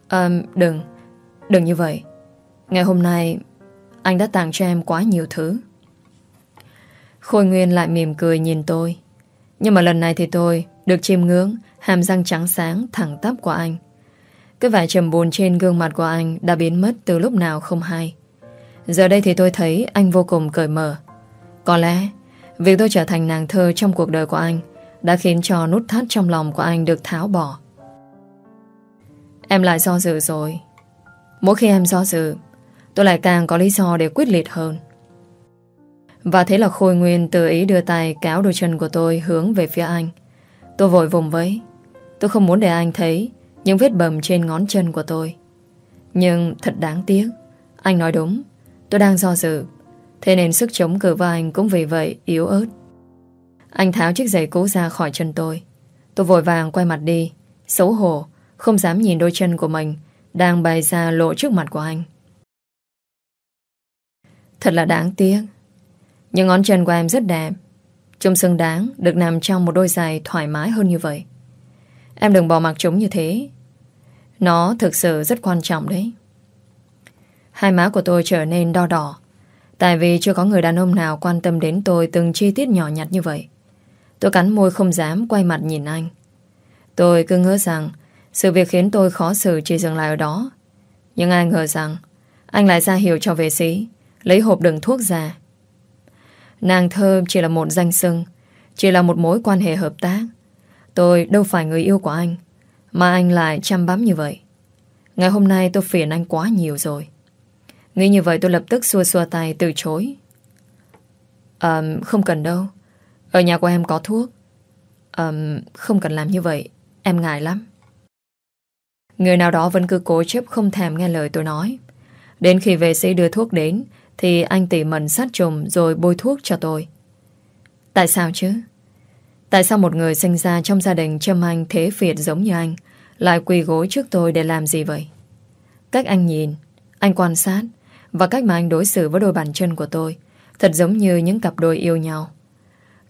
À đừng Đừng như vậy. Ngày hôm nay, Anh đã tặng cho em quá nhiều thứ. Khôi Nguyên lại mỉm cười nhìn tôi. Nhưng mà lần này thì tôi Được chiêm ngưỡng Hàm răng trắng sáng thẳng tắp của anh. Cái vẻ trầm buồn trên gương mặt của anh Đã biến mất từ lúc nào không hay. Giờ đây thì tôi thấy anh vô cùng cởi mở. Có lẽ, Việc tôi trở thành nàng thơ trong cuộc đời của anh Đã khiến cho nút thắt trong lòng của anh được tháo bỏ. Em lại do dự rồi. Mỗi khi em do dự, Tôi lại càng có lý do để quyết liệt hơn. Và thế là Khôi Nguyên tự ý đưa tay kéo đôi chân của tôi hướng về phía anh. Tôi vội vùng vẫy. Tôi không muốn để anh thấy những vết bầm trên ngón chân của tôi. Nhưng thật đáng tiếc, Anh nói đúng, Tôi đang do dự. Thế nên sức chống cự với anh cũng vì vậy yếu ớt. Anh tháo chiếc giày cũ ra khỏi chân tôi. Tôi vội vàng quay mặt đi, Xấu hổ không dám nhìn đôi chân của mình Đang bày ra lộ trước mặt của anh. Thật là đáng tiếc. Những ngón chân của em rất đẹp. Trông xứng đáng Được nằm trong một đôi giày thoải mái hơn như vậy. Em đừng bỏ mặc chúng như thế. Nó thực sự rất quan trọng đấy. Hai má của tôi trở nên đo đỏ, Tại vì chưa có người đàn ông nào quan tâm đến tôi từng chi tiết nhỏ nhặt như vậy. Tôi cắn môi không dám quay mặt nhìn anh. Tôi cứ ngỡ rằng sự việc khiến tôi khó xử chỉ dừng lại ở đó. Nhưng ai ngờ rằng anh lại ra hiệu cho vệ sĩ lấy hộp đựng thuốc ra. Nàng thơ chỉ là một danh xưng chỉ là một mối quan hệ hợp tác. Tôi đâu phải người yêu của anh mà anh lại chăm bám như vậy. Ngày hôm nay tôi phiền anh quá nhiều rồi. Nghĩ như vậy tôi lập tức xua xua tay từ chối. À, không cần đâu. Ở nhà của em có thuốc. À, không cần làm như vậy. Em ngại lắm. Người nào đó vẫn cứ cố chấp không thèm nghe lời tôi nói. Đến khi vệ sĩ đưa thuốc đến thì anh tỉ mẩn sát trùng rồi bôi thuốc cho tôi. Tại sao chứ? Tại sao một người sinh ra trong gia đình châm anh thế phiệt giống như anh lại quỳ gối trước tôi để làm gì vậy? Cách anh nhìn, anh quan sát và cách mà anh đối xử với đôi bàn chân của tôi Thật giống như những cặp đôi yêu nhau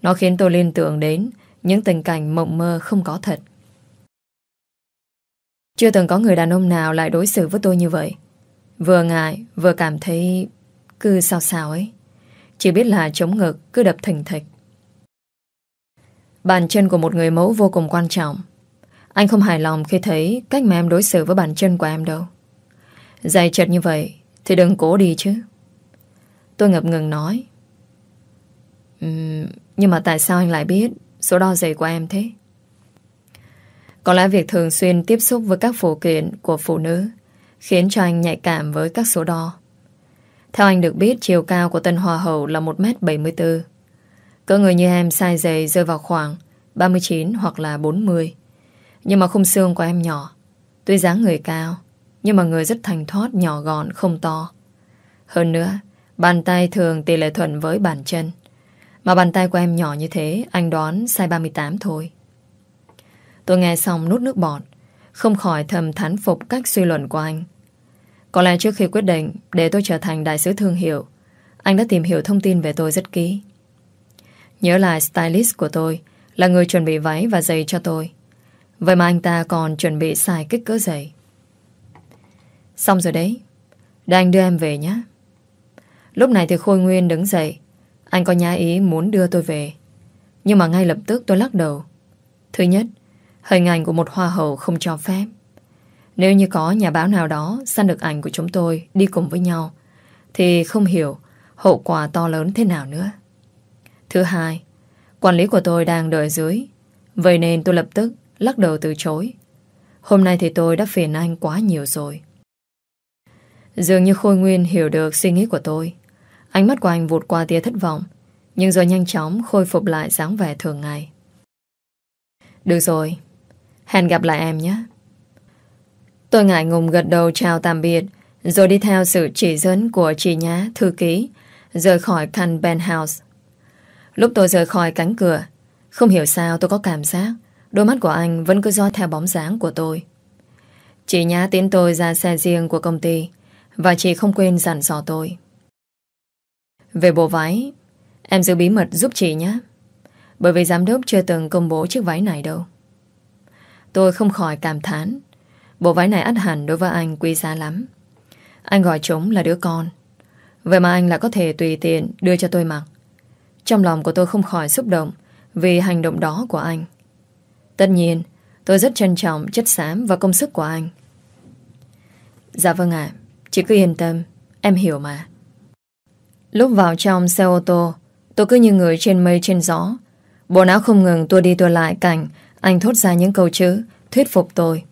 Nó khiến tôi liên tưởng đến Những tình cảnh mộng mơ không có thật chưa từng có người đàn ông nào lại đối xử với tôi như vậy. Vừa ngại Vừa cảm thấy Cứ sao sao ấy. Chỉ biết là chống ngực cứ đập thình thịch. Bàn chân của một người mẫu vô cùng quan trọng. Anh không hài lòng khi thấy Cách mà em đối xử với bàn chân của em đâu. Dày chật như vậy thì đừng cố đi chứ. Tôi ngập ngừng nói. Um, Nhưng mà tại sao anh lại biết Số đo giày của em thế? Có lẽ việc thường xuyên tiếp xúc Với các phụ kiện của phụ nữ Khiến cho anh nhạy cảm với các số đo. Theo anh được biết, Chiều cao của tân hoa hậu là 1m74 Cỡ người như em sai giày rơi vào khoảng 39 hoặc là 40 Nhưng mà khung xương của em nhỏ. Tuy dáng người cao, nhưng mà người rất thành thoát nhỏ gọn, không to. Hơn nữa, Bàn tay thường tỷ lệ thuận với bàn chân. Mà bàn tay của em nhỏ như thế, Anh đoán size 38 thôi. Tôi nghe xong nút nước bọt, Không khỏi thầm thán phục cách suy luận của anh. Có lẽ trước khi quyết định Để tôi trở thành đại sứ thương hiệu, Anh đã tìm hiểu thông tin về tôi rất kỹ. Nhớ lại stylist của tôi Là người chuẩn bị váy và giày cho tôi. Vậy mà anh ta còn chuẩn bị xài kích cỡ giày. Xong rồi đấy, Để anh đưa em về nhé. Lúc này thì Khôi Nguyên đứng dậy, Anh có nhá ý muốn đưa tôi về. Nhưng mà ngay lập tức tôi lắc đầu. Thứ nhất Hình ảnh của một hoa hậu không cho phép. Nếu như có nhà báo nào đó Săn được ảnh của chúng tôi đi cùng với nhau, Thì không hiểu Hậu quả to lớn thế nào nữa. Thứ hai, Quản lý của tôi đang đợi dưới, Vậy nên tôi lập tức lắc đầu từ chối. Hôm nay thì tôi đã phiền anh quá nhiều rồi. Dường như Khôi Nguyên hiểu được suy nghĩ của tôi. Ánh mắt của anh vụt qua tia thất vọng, Nhưng rồi nhanh chóng khôi phục lại dáng vẻ thường ngày. Được rồi Hẹn gặp lại em nhé. Tôi ngại ngùng gật đầu chào tạm biệt, Rồi đi theo sự chỉ dẫn của chị nhá, thư ký, Rời khỏi căn penthouse. Lúc tôi rời khỏi cánh cửa, Không hiểu sao tôi có cảm giác Đôi mắt của anh vẫn cứ dõi theo bóng dáng của tôi. Chị nhá tiến tôi ra xe riêng của công ty, Và chị không quên dặn dò tôi. Về bộ váy, Em giữ bí mật giúp chị nhé, Bởi vì giám đốc chưa từng công bố chiếc váy này đâu. Tôi không khỏi cảm thán. Bộ váy này ắt hẳn đối với anh quý giá lắm. Anh gọi chúng là đứa con. Vậy mà anh lại có thể tùy tiện đưa cho tôi mặc. Trong lòng của tôi không khỏi xúc động Vì hành động đó của anh. Tất nhiên, Tôi rất trân trọng chất xám và công sức của anh. Dạ vâng ạ. Chị cứ yên tâm. Em hiểu mà. Lúc vào trong xe ô tô, Tôi cứ như người trên mây trên gió. Bộ não không ngừng tôi đi tôi lại cảnh anh thốt ra những câu chữ, Thuyết phục tôi.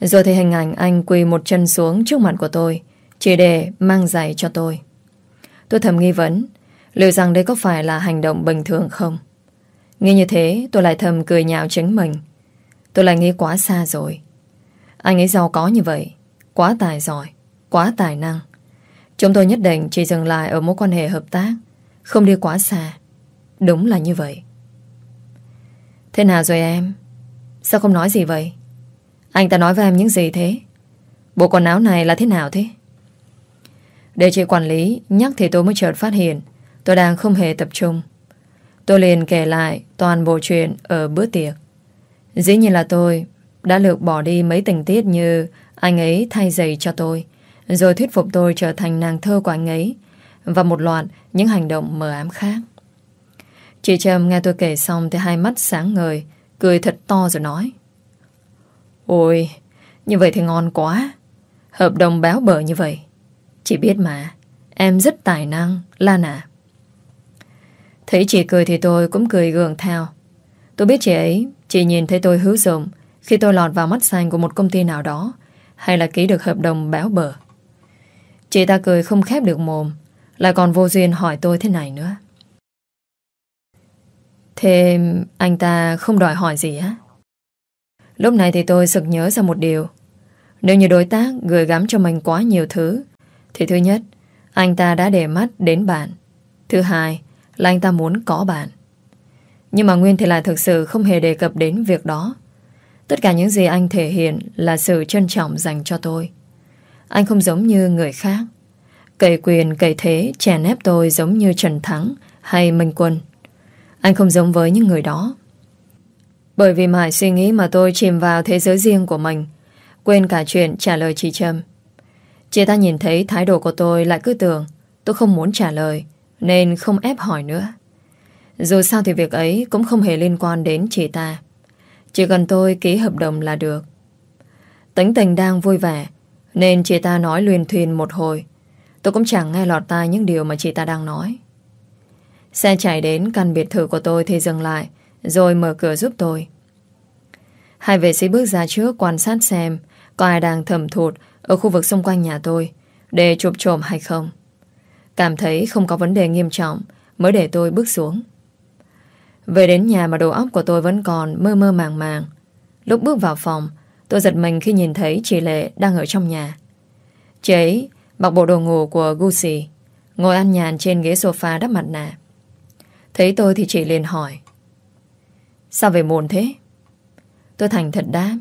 Rồi thì hình ảnh anh quỳ một chân xuống trước mặt của tôi, Chỉ để mang giày cho tôi. Tôi thầm nghi vấn, Liệu rằng đây có phải là hành động bình thường không? Nghĩ như thế, tôi lại thầm cười nhạo chính mình. Tôi lại nghĩ quá xa rồi. Anh ấy giàu có như vậy, Quá tài giỏi, Quá tài năng. Chúng tôi nhất định chỉ dừng lại ở mối quan hệ hợp tác, Không đi quá xa. Đúng là như vậy. Thế nào rồi em? Sao không nói gì vậy? Anh ta nói với em những gì thế? Bộ quần áo này là thế nào thế? Để chị quản lý Nhắc thì tôi mới chợt phát hiện Tôi đang không hề tập trung. Tôi liền kể lại toàn bộ chuyện Ở bữa tiệc. Dĩ nhiên là tôi đã lược bỏ đi mấy tình tiết như anh ấy thay giày cho tôi, rồi thuyết phục tôi trở thành nàng thơ của anh ấy, và một loạt những hành động mờ ám khác. Chị Trâm nghe tôi kể xong thì hai mắt sáng ngời, cười thật to rồi nói. Ôi, như vậy thì ngon quá. Hợp đồng béo bở như vậy. Chị biết mà, em rất tài năng, Lan à. Thấy chị cười thì tôi cũng cười gượng theo. Tôi biết chị ấy chỉ nhìn thấy tôi hữu dụng khi tôi lọt vào mắt xanh của một công ty nào đó hay là ký được hợp đồng béo bở. Chị ta cười không khép được mồm lại còn vô duyên hỏi tôi thế này nữa. Thế anh ta không đòi hỏi gì á? Lúc này thì tôi sực nhớ ra một điều. Nếu như đối tác gửi gắm cho mình quá nhiều thứ thì thứ nhất, anh ta đã để mắt đến bạn. Thứ hai là anh ta muốn có bạn. Nhưng mà Nguyên thì lại thực sự không hề đề cập đến việc đó. Tất cả những gì anh thể hiện là sự trân trọng dành cho tôi. Anh không giống như người khác. Cậy quyền, cậy thế, chèn ép tôi giống như Trần Thắng hay Minh Quân. Anh không giống với những người đó. Bởi vì mãi suy nghĩ mà tôi chìm vào thế giới riêng của mình, quên cả chuyện trả lời chị Trâm. Chị ta nhìn thấy thái độ của tôi lại cứ tưởng tôi không muốn trả lời, nên không ép hỏi nữa. Dù sao thì việc ấy cũng không hề liên quan đến chị ta. Chỉ cần tôi ký hợp đồng là được. Tính tình đang vui vẻ, nên chị ta nói luyên thuyền một hồi. Tôi cũng chẳng nghe lọt tai những điều mà chị ta đang nói. Xe chạy đến căn biệt thự của tôi thì dừng lại, rồi mở cửa giúp tôi. Hai vệ sĩ bước ra trước quan sát xem có ai đang thầm thụt ở khu vực xung quanh nhà tôi để chụp trộm hay không. Cảm thấy không có vấn đề nghiêm trọng mới để tôi bước xuống. Về đến nhà mà đầu óc của tôi vẫn còn mơ mơ màng màng. Lúc bước vào phòng, tôi giật mình khi nhìn thấy chị Lệ đang ở trong nhà. Chị ấy mặc bộ đồ ngủ của Gucci, ngồi ăn nhàn trên ghế sofa đắp mặt nạ. Thấy tôi thì chị liền hỏi. Sao về muộn thế? Tôi thành thật đáp.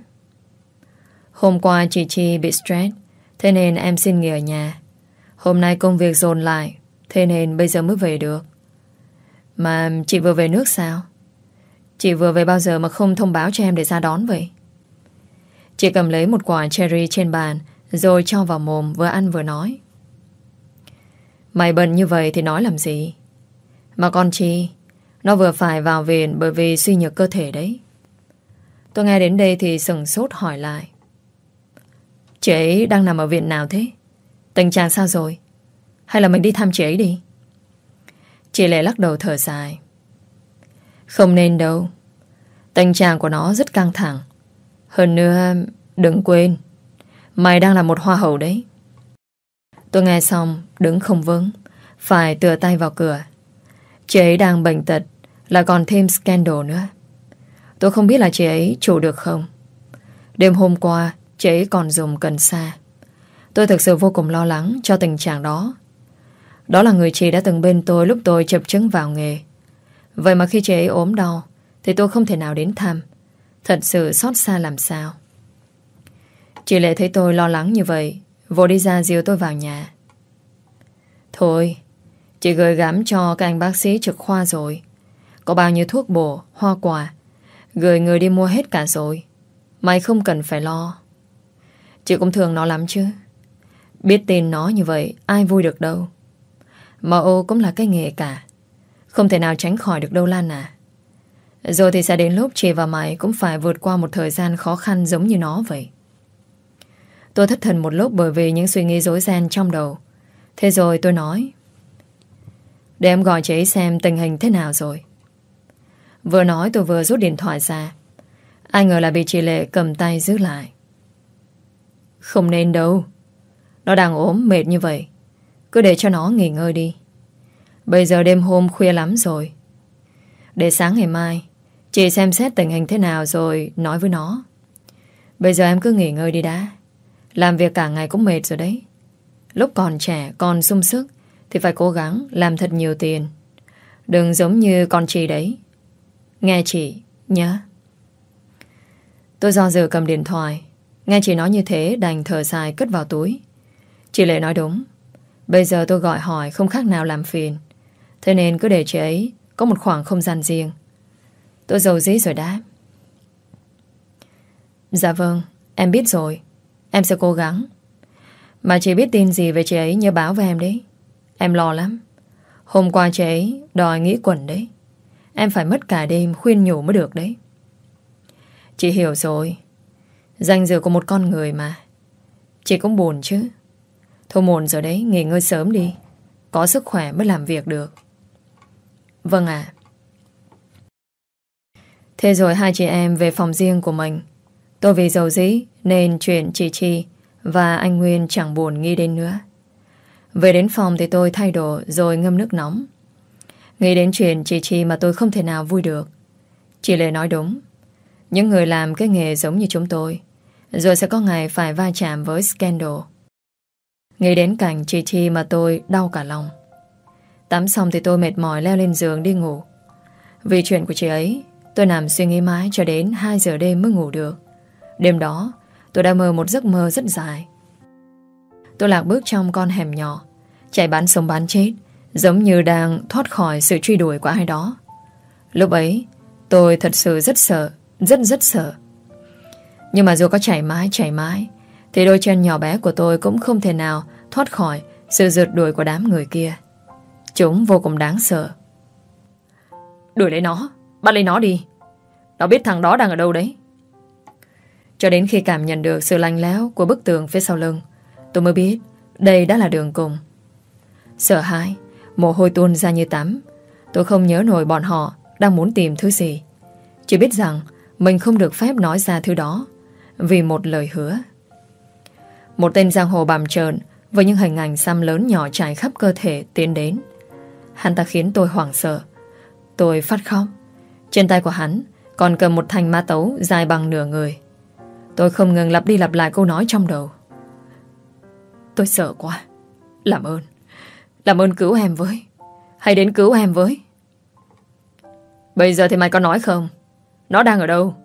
Hôm qua chị Chi bị stress, thế nên em xin nghỉ ở nhà. Hôm nay công việc dồn lại, thế nên bây giờ mới về được. Mà chị vừa về nước sao? Chị vừa về bao giờ mà không thông báo cho em để ra đón vậy? Chị cầm lấy một quả cherry trên bàn rồi cho vào mồm vừa ăn vừa nói. Mày bận như vậy thì nói làm gì? Mà con chi, nó vừa phải vào viện bởi vì suy nhược cơ thể đấy. Tôi nghe đến đây thì sừng sốt hỏi lại. Chị ấy đang nằm ở viện nào thế? Tình trạng sao rồi? Hay là mình đi thăm chị ấy đi? Chị lệ lắc đầu thở dài. Không nên đâu. Tình trạng của nó rất căng thẳng. Hơn nữa, đừng quên, mày đang là một hoa hậu đấy. Tôi nghe xong, đứng không vững, phải tựa tay vào cửa. Chị ấy đang bệnh tật, là còn thêm scandal nữa. Tôi không biết là chị ấy chủ được không. Đêm hôm qua, chị ấy còn dùng cần sa. Tôi thực sự vô cùng lo lắng cho tình trạng đó. Đó là người chị đã từng bên tôi lúc tôi chập chứng vào nghề. Vậy mà khi chị ấy ốm đau, thì tôi không thể nào đến thăm. Thật sự xót xa làm sao. Chị Lệ thấy tôi lo lắng như vậy, vô đi ra dìu tôi vào nhà. Thôi, chị gửi gắm cho các anh bác sĩ trực khoa rồi. Có bao nhiêu thuốc bổ, hoa quả, gửi người đi mua hết cả rồi. Mày không cần phải lo. Chị cũng thương nó lắm chứ. Biết tin nó như vậy, ai vui được đâu. Mà ô cũng là cái nghề cả. Không thể nào tránh khỏi được đâu Lan à. Rồi thì sẽ đến lúc chị và mày cũng phải vượt qua một thời gian khó khăn giống như nó vậy. Tôi thất thần một lúc bởi vì những suy nghĩ rối ren trong đầu. Thế rồi tôi nói để em gọi chị ấy xem tình hình thế nào rồi. Vừa nói tôi vừa rút điện thoại ra. Ai ngờ là bị chị Lệ cầm tay giữ lại. Không nên đâu. Nó đang ốm mệt như vậy. Cứ để cho nó nghỉ ngơi đi. Bây giờ đêm hôm khuya lắm rồi. Để sáng ngày mai, Chị xem xét tình hình thế nào rồi Nói với nó Bây giờ em cứ nghỉ ngơi đi đã Làm việc cả ngày cũng mệt rồi đấy Lúc còn trẻ, còn sung sức thì phải cố gắng làm thật nhiều tiền. Đừng giống như con chị đấy. Nghe chị nhớ Tôi do dự cầm điện thoại. Nghe chị nói như thế, đành thở dài cất vào túi. Chị Lệ nói đúng. Bây giờ tôi gọi hỏi không khác nào làm phiền. Thế nên cứ để chị ấy Có một khoảng không gian riêng. Tôi giàu dĩ rồi đáp. Dạ vâng Em biết rồi. Em sẽ cố gắng. Mà chị biết tin gì về chị ấy nhớ báo với em đấy? Em lo lắm. Hôm qua chị ấy đòi nghĩ quẩn đấy. Em phải mất cả đêm khuyên nhủ mới được đấy. Chị hiểu rồi. Danh dự của một con người mà. Chị cũng buồn chứ. Thôi muộn rồi đấy, Nghỉ ngơi sớm đi. Có sức khỏe mới làm việc được. Vâng ạ. Thế rồi hai chị em về phòng riêng của mình. Tôi vì giàu dĩ Nên chuyện chị Chi Và anh Nguyên chẳng buồn nghĩ đến nữa. Về đến phòng thì tôi thay đồ Rồi ngâm nước nóng. Nghĩ đến chuyện chị Chi mà tôi không thể nào vui được. Chị Lê nói đúng. Những người làm cái nghề giống như chúng tôi, Rồi sẽ có ngày phải va chạm với scandal. Nghĩ đến cảnh chị Chi mà tôi đau cả lòng. Tắm xong thì tôi mệt mỏi leo lên giường đi ngủ. Vì chuyện của chị ấy, Tôi nằm suy nghĩ mãi cho đến 2 giờ đêm mới ngủ được. Đêm đó, Tôi đã mơ một giấc mơ rất dài. Tôi lạc bước trong con hẻm nhỏ. Chạy bán sống bán chết, Giống như đang thoát khỏi sự truy đuổi của ai đó. Lúc ấy, Tôi thật sự rất sợ, Rất rất sợ. Nhưng mà dù có chạy mãi chạy mãi, Thì đôi chân nhỏ bé của tôi cũng không thể nào Thoát khỏi sự rượt đuổi của đám người kia. Chúng vô cùng đáng sợ. Đuổi lấy nó, Bắt lấy nó đi. Nó biết thằng đó đang ở đâu đấy. Cho đến khi cảm nhận được sự lạnh lẽo Của bức tường phía sau lưng Tôi mới biết, đây đã là đường cùng. Sợ hãi, Mồ hôi tuôn ra như tắm. Tôi không nhớ nổi bọn họ đang muốn tìm thứ gì. Chỉ biết rằng Mình không được phép nói ra thứ đó Vì một lời hứa. Một tên giang hồ bàm trợn Với những hình ảnh xăm lớn nhỏ trải khắp cơ thể tiến đến. Hắn ta khiến tôi hoảng sợ. Tôi phát khóc. Trên tay của hắn còn cầm một thanh ma tấu dài bằng nửa người. Tôi không ngừng lặp đi lặp lại câu nói trong đầu. Tôi sợ quá. Làm ơn. Làm ơn cứu em với. Hãy đến cứu em với. Bây giờ thì mày có nói không? Nó đang ở đâu?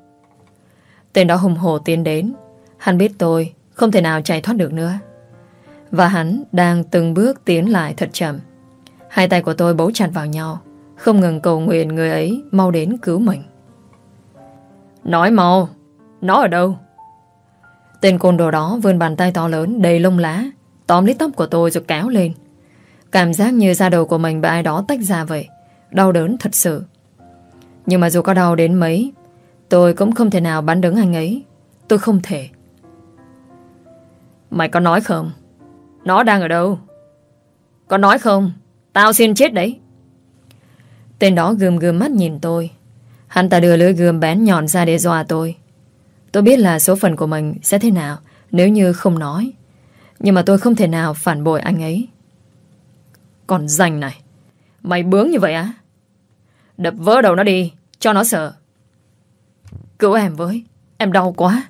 Tên đó hùng hồ tiến đến. Hắn biết tôi không thể nào chạy thoát được nữa. Và hắn đang từng bước tiến lại thật chậm. Hai tay của tôi bấu chặt vào nhau, Không ngừng cầu nguyện người ấy Mau đến cứu mình. Nói mau, Nó ở đâu? Tên côn đồ đó vươn bàn tay to lớn đầy lông lá Tóm lấy tóc của tôi rồi kéo lên. Cảm giác như da đầu của mình bị ai đó tách ra vậy, Đau đớn thật sự. Nhưng mà dù có đau đến mấy, Tôi cũng không thể nào bắn đứng anh ấy. Tôi không thể. Mày có nói không? Nó đang ở đâu? Có nói không? Tao xin chết đấy. Tên đó gườm gườm mắt nhìn tôi. Hắn ta đưa lưỡi gươm bén nhọn ra để dọa tôi. Tôi biết là số phận của mình sẽ thế nào Nếu như không nói. Nhưng mà tôi không thể nào phản bội anh ấy. Còn danh này Mày bướng như vậy á? Đập vỡ đầu nó đi Cho nó sợ. Cứu em với Em đau quá.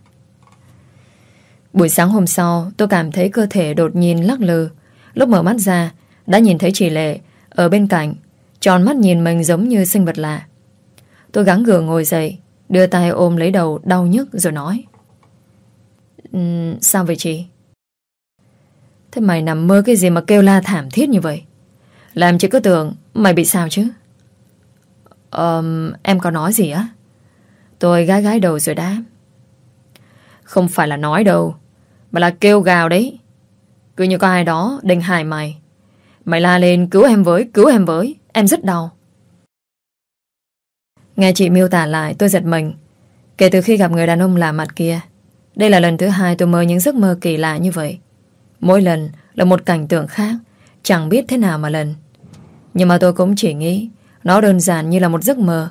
Buổi sáng hôm sau tôi cảm thấy cơ thể đột nhiên lắc lư. Lúc mở mắt ra Đã nhìn thấy chị Lệ Ở bên cạnh Tròn mắt nhìn mình giống như sinh vật lạ. Tôi gắng gượng ngồi dậy Đưa tay ôm lấy đầu đau nhức rồi nói. Um, Sao vậy chị? Thế mày nằm mơ cái gì mà kêu la thảm thiết như vậy? Làm chị cứ tưởng mày bị sao chứ? Um, em có nói gì á? Tôi gái gái đầu rồi đáp. Không phải là nói đâu Mà là kêu gào đấy. Cứ như có ai đó định hại mày. Mày la lên cứu em với Cứu em với. Em rất đau. Nghe chị miêu tả lại tôi giật mình. Kể từ khi gặp người đàn ông lạ mặt kia Đây là lần thứ hai tôi mơ những giấc mơ kỳ lạ như vậy. Mỗi lần là một cảnh tượng khác, Chẳng biết thế nào mà lần. Nhưng mà tôi cũng chỉ nghĩ, Nó đơn giản như là một giấc mơ.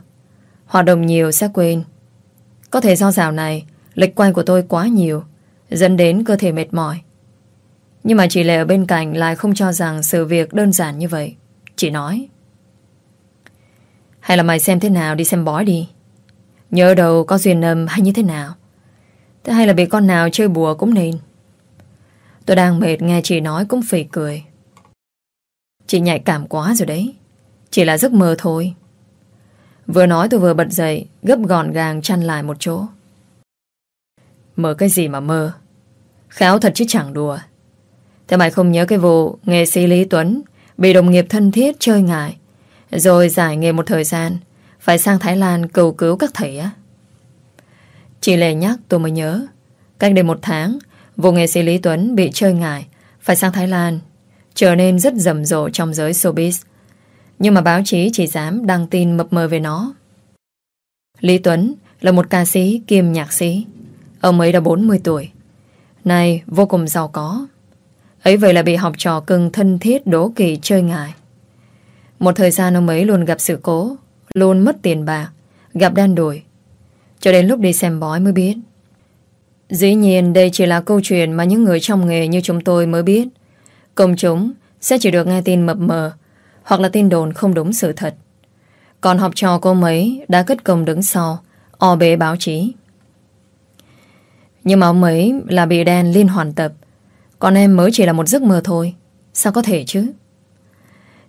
Hoạt động nhiều sẽ quên. Có thể do dạo này Lịch quay của tôi quá nhiều, Dẫn đến cơ thể mệt mỏi. Nhưng mà chị Lệ ở bên cạnh lại không cho rằng sự việc đơn giản như vậy. Chị nói, hay là mày xem thế nào đi xem bói đi. Nhớ đầu có duyên âm hay như thế nào. Thế hay là bị con nào chơi bùa cũng nên. Tôi đang mệt, nghe chị nói cũng phì cười. Chị nhạy cảm quá rồi đấy. Chỉ là giấc mơ thôi. Vừa nói tôi vừa bật dậy, Gấp gọn gàng chăn lại một chỗ. Mơ cái gì mà mơ? Khéo thật chứ chẳng đùa. Thế mày không nhớ cái vụ Nghệ sĩ Lý Tuấn Bị đồng nghiệp thân thiết chơi ngại, rồi giải nghề một thời gian, Phải sang Thái Lan cầu cứu các thầy á? Chị Lệ nhắc tôi mới nhớ, Cách đây một tháng Vụ nghệ sĩ Lý Tuấn bị chơi ngại Phải sang Thái Lan, Trở nên rất rầm rộ trong giới showbiz. Nhưng mà báo chí chỉ dám đăng tin mập mờ về nó. Lý Tuấn là một ca sĩ kiêm nhạc sĩ. Ông ấy đã 40 tuổi. Này vô cùng giàu có. Ấy vậy là bị học trò cưng thân thiết đố kỳ chơi ngại một thời gian ông ấy luôn gặp sự cố, Luôn mất tiền bạc, Gặp đan đuổi. Cho đến lúc đi xem bói mới biết Dĩ nhiên, đây chỉ là câu chuyện Mà những người trong nghề như chúng tôi mới biết. Công chúng sẽ chỉ được nghe tin mập mờ, Hoặc là tin đồn không đúng sự thật. Còn học trò cô mấy Đã cất công đứng sau O bế báo chí. Nhưng mà ông ấy là bị đen liên hoàn tập. Còn em mới chỉ là một giấc mơ thôi. Sao có thể chứ?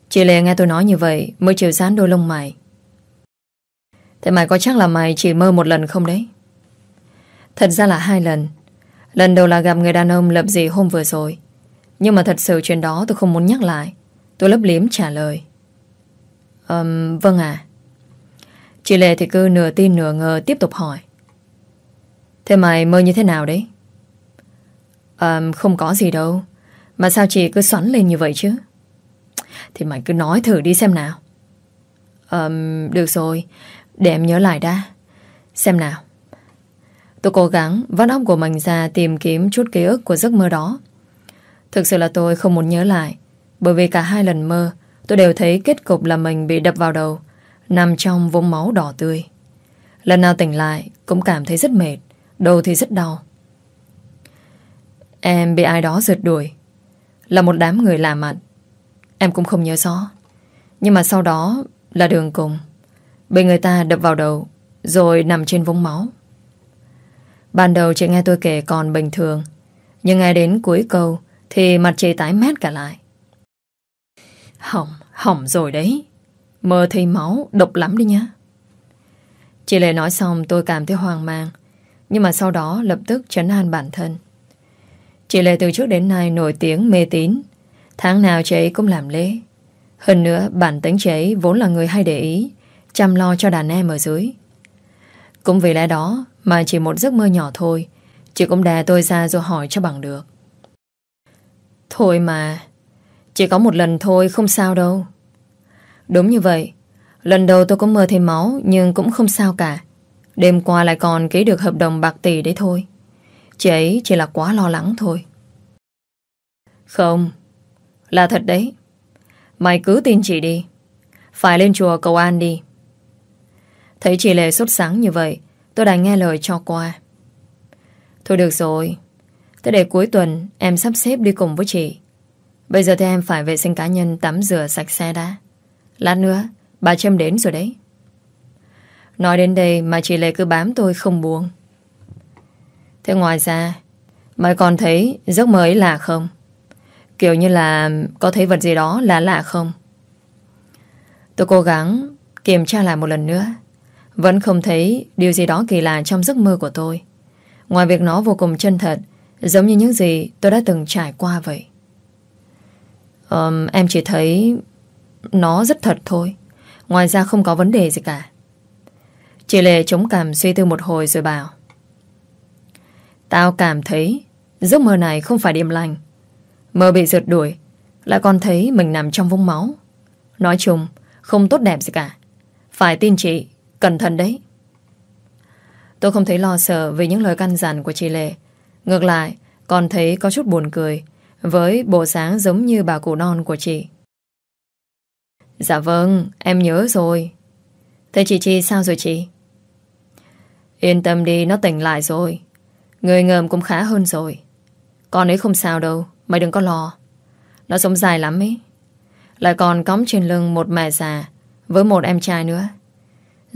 Chị Lệ nghe tôi nói như vậy Mới chịu dán đôi lông mày. Thế mày có chắc là mày chỉ mơ một lần không đấy? Thật ra là hai lần. Lần đầu là gặp người đàn ông lập dị hôm vừa rồi. Nhưng mà thật sự chuyện đó tôi không muốn nhắc lại. Tôi lấp liếm trả lời. Um, Vâng à Chị Lệ thì cứ nửa tin nửa ngờ tiếp tục hỏi. Thế mày mơ như thế nào đấy? Um, Không có gì đâu. Mà sao chị cứ xoắn lên như vậy chứ? Thì mày cứ nói thử đi xem nào. Um, Được rồi. Để em nhớ lại đã. Xem nào. Tôi cố gắng vắt óc của mình ra tìm kiếm chút ký ức của giấc mơ đó. Thực sự là tôi không muốn nhớ lại. Bởi vì cả hai lần mơ, tôi đều thấy kết cục là mình bị đập vào đầu, nằm trong vũng máu đỏ tươi. Lần nào tỉnh lại, cũng cảm thấy rất mệt, đầu thì rất đau. Em bị ai đó rượt đuổi. Là một đám người lạ mặt. Em cũng không nhớ rõ Nhưng mà sau đó là đường cùng Bị người ta đập vào đầu Rồi nằm trên vũng máu Ban đầu chị nghe tôi kể còn bình thường Nhưng nghe đến cuối câu Thì mặt chị tái mét cả lại. Hỏng, hỏng rồi đấy. Mơ thấy máu độc lắm đi nhá. Chị Lệ nói xong tôi cảm thấy hoang mang Nhưng mà sau đó lập tức chấn an bản thân. Chị Lệ từ trước đến nay nổi tiếng mê tín. Tháng nào chị ấy cũng làm lễ. Hơn nữa bản tính chị ấy vốn là người hay để ý Chăm lo cho đàn em ở dưới. Cũng vì lẽ đó mà chỉ một giấc mơ nhỏ thôi. Chị cũng đè tôi ra rồi hỏi cho bằng được. Thôi mà, Chỉ có một lần thôi, không sao đâu. Đúng như vậy. Lần đầu tôi cũng mơ thấy máu, Nhưng cũng không sao cả. Đêm qua lại còn ký được hợp đồng bạc tỷ đấy thôi. Chị ấy chỉ là quá lo lắng thôi. Không, Là thật đấy. Mày cứ tin chị đi. Phải lên chùa cầu an đi. Thấy chị Lệ sốt sáng như vậy Tôi đã nghe lời cho qua. Thôi được rồi. Thế để cuối tuần, em sắp xếp đi cùng với chị. Bây giờ thì em phải vệ sinh cá nhân Tắm rửa sạch xe đã. Lát nữa, bà Trâm đến rồi đấy. Nói đến đây Mà chị Lệ cứ bám tôi không buông. Thế ngoài ra Mày còn thấy giấc mơ ấy lạ không? Kiểu như là Có thấy vật gì đó là lạ không? Tôi cố gắng Kiểm tra lại một lần nữa. Vẫn không thấy điều gì đó kỳ lạ Trong giấc mơ của tôi. Ngoài việc nó vô cùng chân thật Giống như những gì tôi đã từng trải qua vậy. Um, Em chỉ thấy Nó rất thật thôi. Ngoài ra không có vấn đề gì cả. Chị Lệ chống cảm suy tư một hồi rồi bảo Tao cảm thấy Giấc mơ này không phải điềm lành. Mơ bị rượt đuổi Lại còn thấy mình nằm trong vũng máu. Nói chung không tốt đẹp gì cả. Phải tin chị. Cẩn thận đấy. Tôi không thấy lo sợ Vì những lời căn dặn của chị Lệ. Ngược lại, còn thấy có chút buồn cười Với bộ sáng giống như bà cụ non của chị. Dạ vâng Em nhớ rồi. Thế chị Chi sao rồi chị? Yên tâm đi, nó tỉnh lại rồi. Người ngầm cũng khá hơn rồi. Con ấy không sao đâu, Mày đừng có lo. Nó sống dài lắm ấy. Lại còn cõng trên lưng một mẹ già Với một em trai nữa.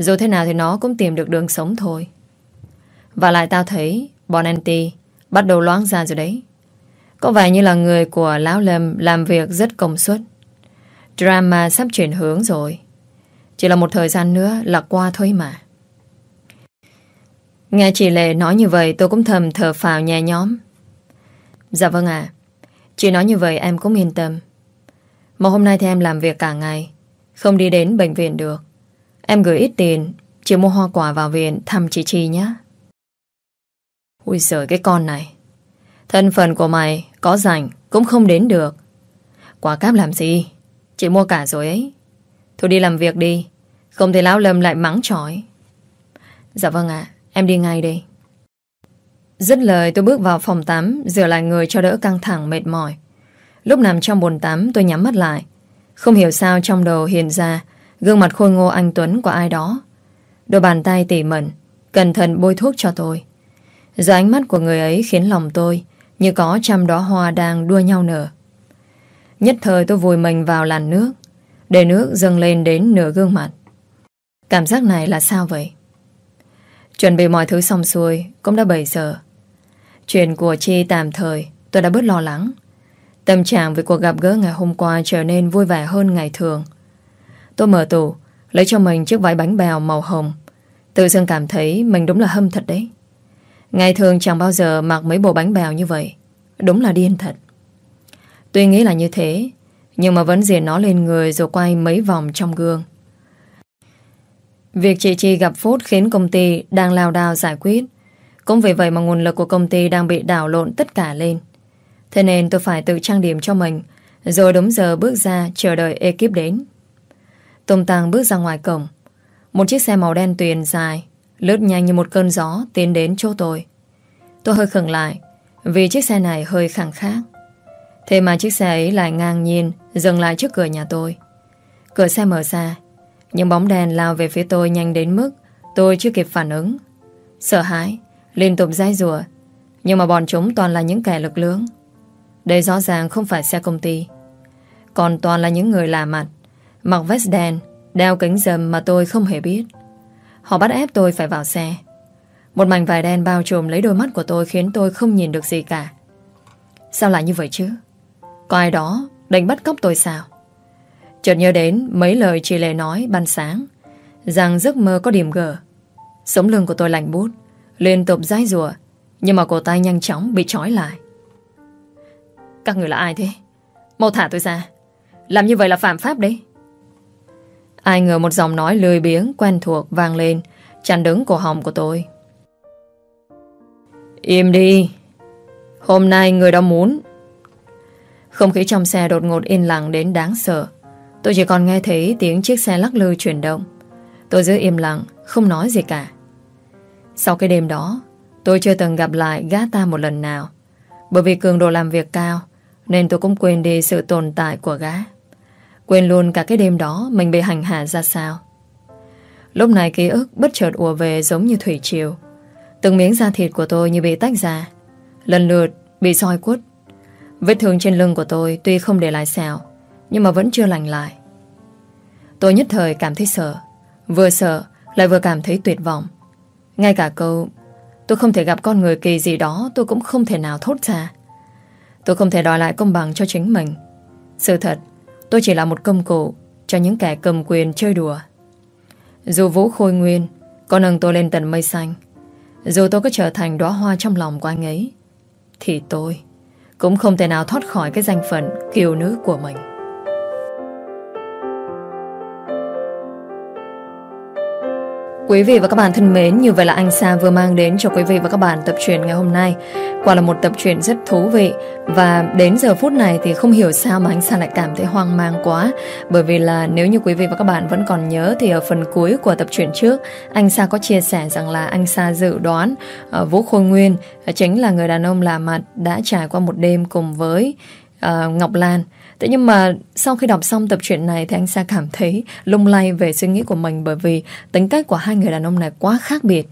Dù thế nào thì nó cũng tìm được đường sống thôi. Và lại tao thấy, Bọn anti Bắt đầu loáng ra rồi đấy. Có vẻ như là người của Lão Lâm Làm việc rất công suất. Drama sắp chuyển hướng rồi. Chỉ là một thời gian nữa là qua thôi mà. Nghe chị Lệ nói như vậy, Tôi cũng thầm thở phào nhẹ nhóm Dạ vâng ạ. Chị nói như vậy em cũng yên tâm. Mà hôm nay thì em làm việc cả ngày, Không đi đến bệnh viện được. Em gửi ít tiền, Chị mua hoa quả vào viện thăm chị Chi nhé. Ui giời, cái con này. Thân phận của mày Có rảnh cũng không đến được. Quả cáp làm gì? Chị mua cả rồi ấy. Thôi đi làm việc đi, Không thể lão lâm lại mắng chói. Dạ vâng ạ, Em đi ngay đây. Dứt lời, tôi bước vào phòng tắm, Rửa lại người cho đỡ căng thẳng, mệt mỏi. Lúc nằm trong bồn tắm, tôi nhắm mắt lại. Không hiểu sao trong đầu hiện ra Gương mặt khôi ngô anh Tuấn của ai đó. Đôi bàn tay tỉ mẩn, Cẩn thận bôi thuốc cho tôi. Giờ ánh mắt của người ấy khiến lòng tôi Như có trăm đóa hoa đang đua nhau nở. Nhất thời tôi vùi mình vào làn nước, Để nước dâng lên đến nửa gương mặt. Cảm giác này là sao vậy? Chuẩn bị mọi thứ xong xuôi, Cũng đã 7 giờ. Chuyện của Chi tạm thời, Tôi đã bớt lo lắng. Tâm trạng về cuộc gặp gỡ ngày hôm qua Trở nên vui vẻ hơn ngày thường. Tôi mở tủ Lấy cho mình chiếc váy bánh bèo màu hồng Tự dưng cảm thấy mình đúng là hâm thật đấy Ngày thường chẳng bao giờ mặc mấy bộ bánh bèo như vậy Đúng là điên thật Tuy nghĩ là như thế Nhưng mà vẫn diện nó lên người Rồi quay mấy vòng trong gương Việc chị Chi gặp phốt khiến công ty đang lao đao giải quyết. Cũng vì vậy mà nguồn lực của công ty đang bị đảo lộn tất cả lên. Thế nên tôi phải tự trang điểm cho mình, rồi đúng giờ bước ra chờ đợi ekip đến. Tùng tàng bước ra ngoài cổng. Một chiếc xe màu đen tuyền dài, lướt nhanh như một cơn gió tiến đến chỗ tôi. Tôi hơi khẩn lại, vì chiếc xe này hơi khẳng khác. Thế mà chiếc xe ấy lại ngang nhiên dừng lại trước cửa nhà tôi. Cửa xe mở ra, những bóng đèn lao về phía tôi nhanh đến mức tôi chưa kịp phản ứng. Sợ hãi, liên tục dai rùa. Nhưng mà bọn chúng toàn là những kẻ lực lưỡng. Đây rõ ràng không phải xe công ty. Còn toàn là những người lạ mặt, mặc vest đen, đeo kính dầm mà tôi không hề biết. Họ bắt ép tôi phải vào xe. Một mảnh vải đen bao trùm lấy đôi mắt của tôi khiến tôi không nhìn được gì cả. Sao lại như vậy chứ? Có ai đó đánh bắt cóc tôi sao? Chợt nhớ đến mấy lời chị Lệ nói ban sáng Rằng giấc mơ có điểm gở Sống lưng của tôi lạnh bút Liên tục dãi rùa Nhưng mà cổ tay nhanh chóng bị trói lại Các người là ai thế Mau thả tôi ra Làm như vậy là phạm pháp đấy Ai ngờ một giọng nói lười biếng, Quen thuộc vang lên, Chặn đứng cổ họng của tôi. Im đi. Hôm nay người đó muốn. Không khí trong xe đột ngột yên lặng đến đáng sợ. Tôi chỉ còn nghe thấy tiếng chiếc xe lắc lư chuyển động. Tôi giữ im lặng, Không nói gì cả. Sau cái đêm đó, Tôi chưa từng gặp lại gã ta một lần nào. Bởi vì cường độ làm việc cao, Nên tôi cũng quên đi sự tồn tại của gã. Quên luôn cả cái đêm đó Mình bị hành hạ ra sao. Lúc này ký ức bất chợt ùa về Giống như thủy triều. Từng miếng da thịt của tôi như bị tách ra. Lần lượt bị soi quất. Vết thương trên lưng của tôi Tuy không để lại sẹo, Nhưng mà vẫn chưa lành lại. Tôi nhất thời cảm thấy sợ. Vừa sợ, lại vừa cảm thấy tuyệt vọng. Ngay cả câu, Tôi không thể gặp con người kỳ gì đó, Tôi cũng không thể nào thốt ra. Tôi không thể đòi lại công bằng cho chính mình. Sự thật Tôi chỉ là một công cụ Cho những kẻ cầm quyền chơi đùa. Dù Vũ Khôi Nguyên Có nâng tôi lên tận mây xanh, Dù tôi có trở thành đóa hoa trong lòng của anh ấy, Thì tôi Cũng không thể nào thoát khỏi cái danh phận Kiều nữ của mình. Quý vị và các bạn thân mến, như vậy là anh Sa vừa mang đến cho quý vị và các bạn tập truyện ngày hôm nay. Quả là một tập truyện rất thú vị và đến giờ phút này thì không hiểu sao mà anh Sa lại cảm thấy hoang mang quá. Bởi vì là nếu như quý vị và các bạn vẫn còn nhớ thì ở phần cuối của tập truyện trước, anh Sa có chia sẻ rằng là anh Sa dự đoán uh, Vũ Khôi Nguyên ờ, chính là người đàn ông lạ mặt đã trải qua một đêm cùng với uh, Ngọc Lan. Thế nhưng mà sau khi đọc xong tập truyện này thì anh Sa cảm thấy lung lay về suy nghĩ của mình bởi vì tính cách của hai người đàn ông này quá khác biệt.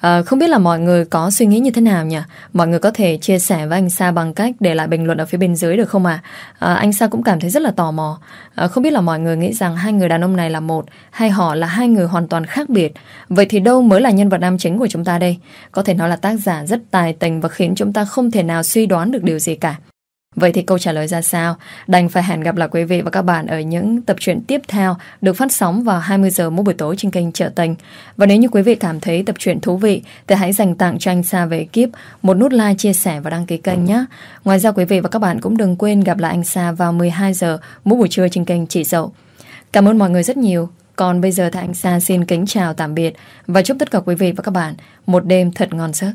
À, không biết là mọi người có suy nghĩ như thế nào nhỉ? Mọi người có thể chia sẻ với anh Sa bằng cách để lại bình luận ở phía bên dưới được không ạ? À? À, anh Sa cũng cảm thấy rất là tò mò. À, không biết là mọi người nghĩ rằng hai người đàn ông này là một hay họ là hai người hoàn toàn khác biệt. Vậy thì đâu mới là nhân vật nam chính của chúng ta đây? Có thể nói là tác giả rất tài tình và khiến chúng ta không thể nào suy đoán được điều gì cả. Vậy thì câu trả lời ra sao? Đành phải hẹn gặp lại quý vị và các bạn ở những tập truyện tiếp theo được phát sóng vào 20 giờ mỗi buổi tối trên kênh Trợ Tình. Và nếu như quý vị cảm thấy tập truyện thú vị thì hãy dành tặng cho anh Sa về kiếp một nút like, chia sẻ và đăng ký kênh nhé. Ngoài ra quý vị và các bạn cũng đừng quên gặp lại anh Sa vào 12 giờ mỗi buổi trưa trên kênh Chị Dậu. Cảm ơn mọi người rất nhiều. Còn bây giờ thì anh Sa xin kính chào tạm biệt và chúc tất cả quý vị và các bạn một đêm thật ngon giấc.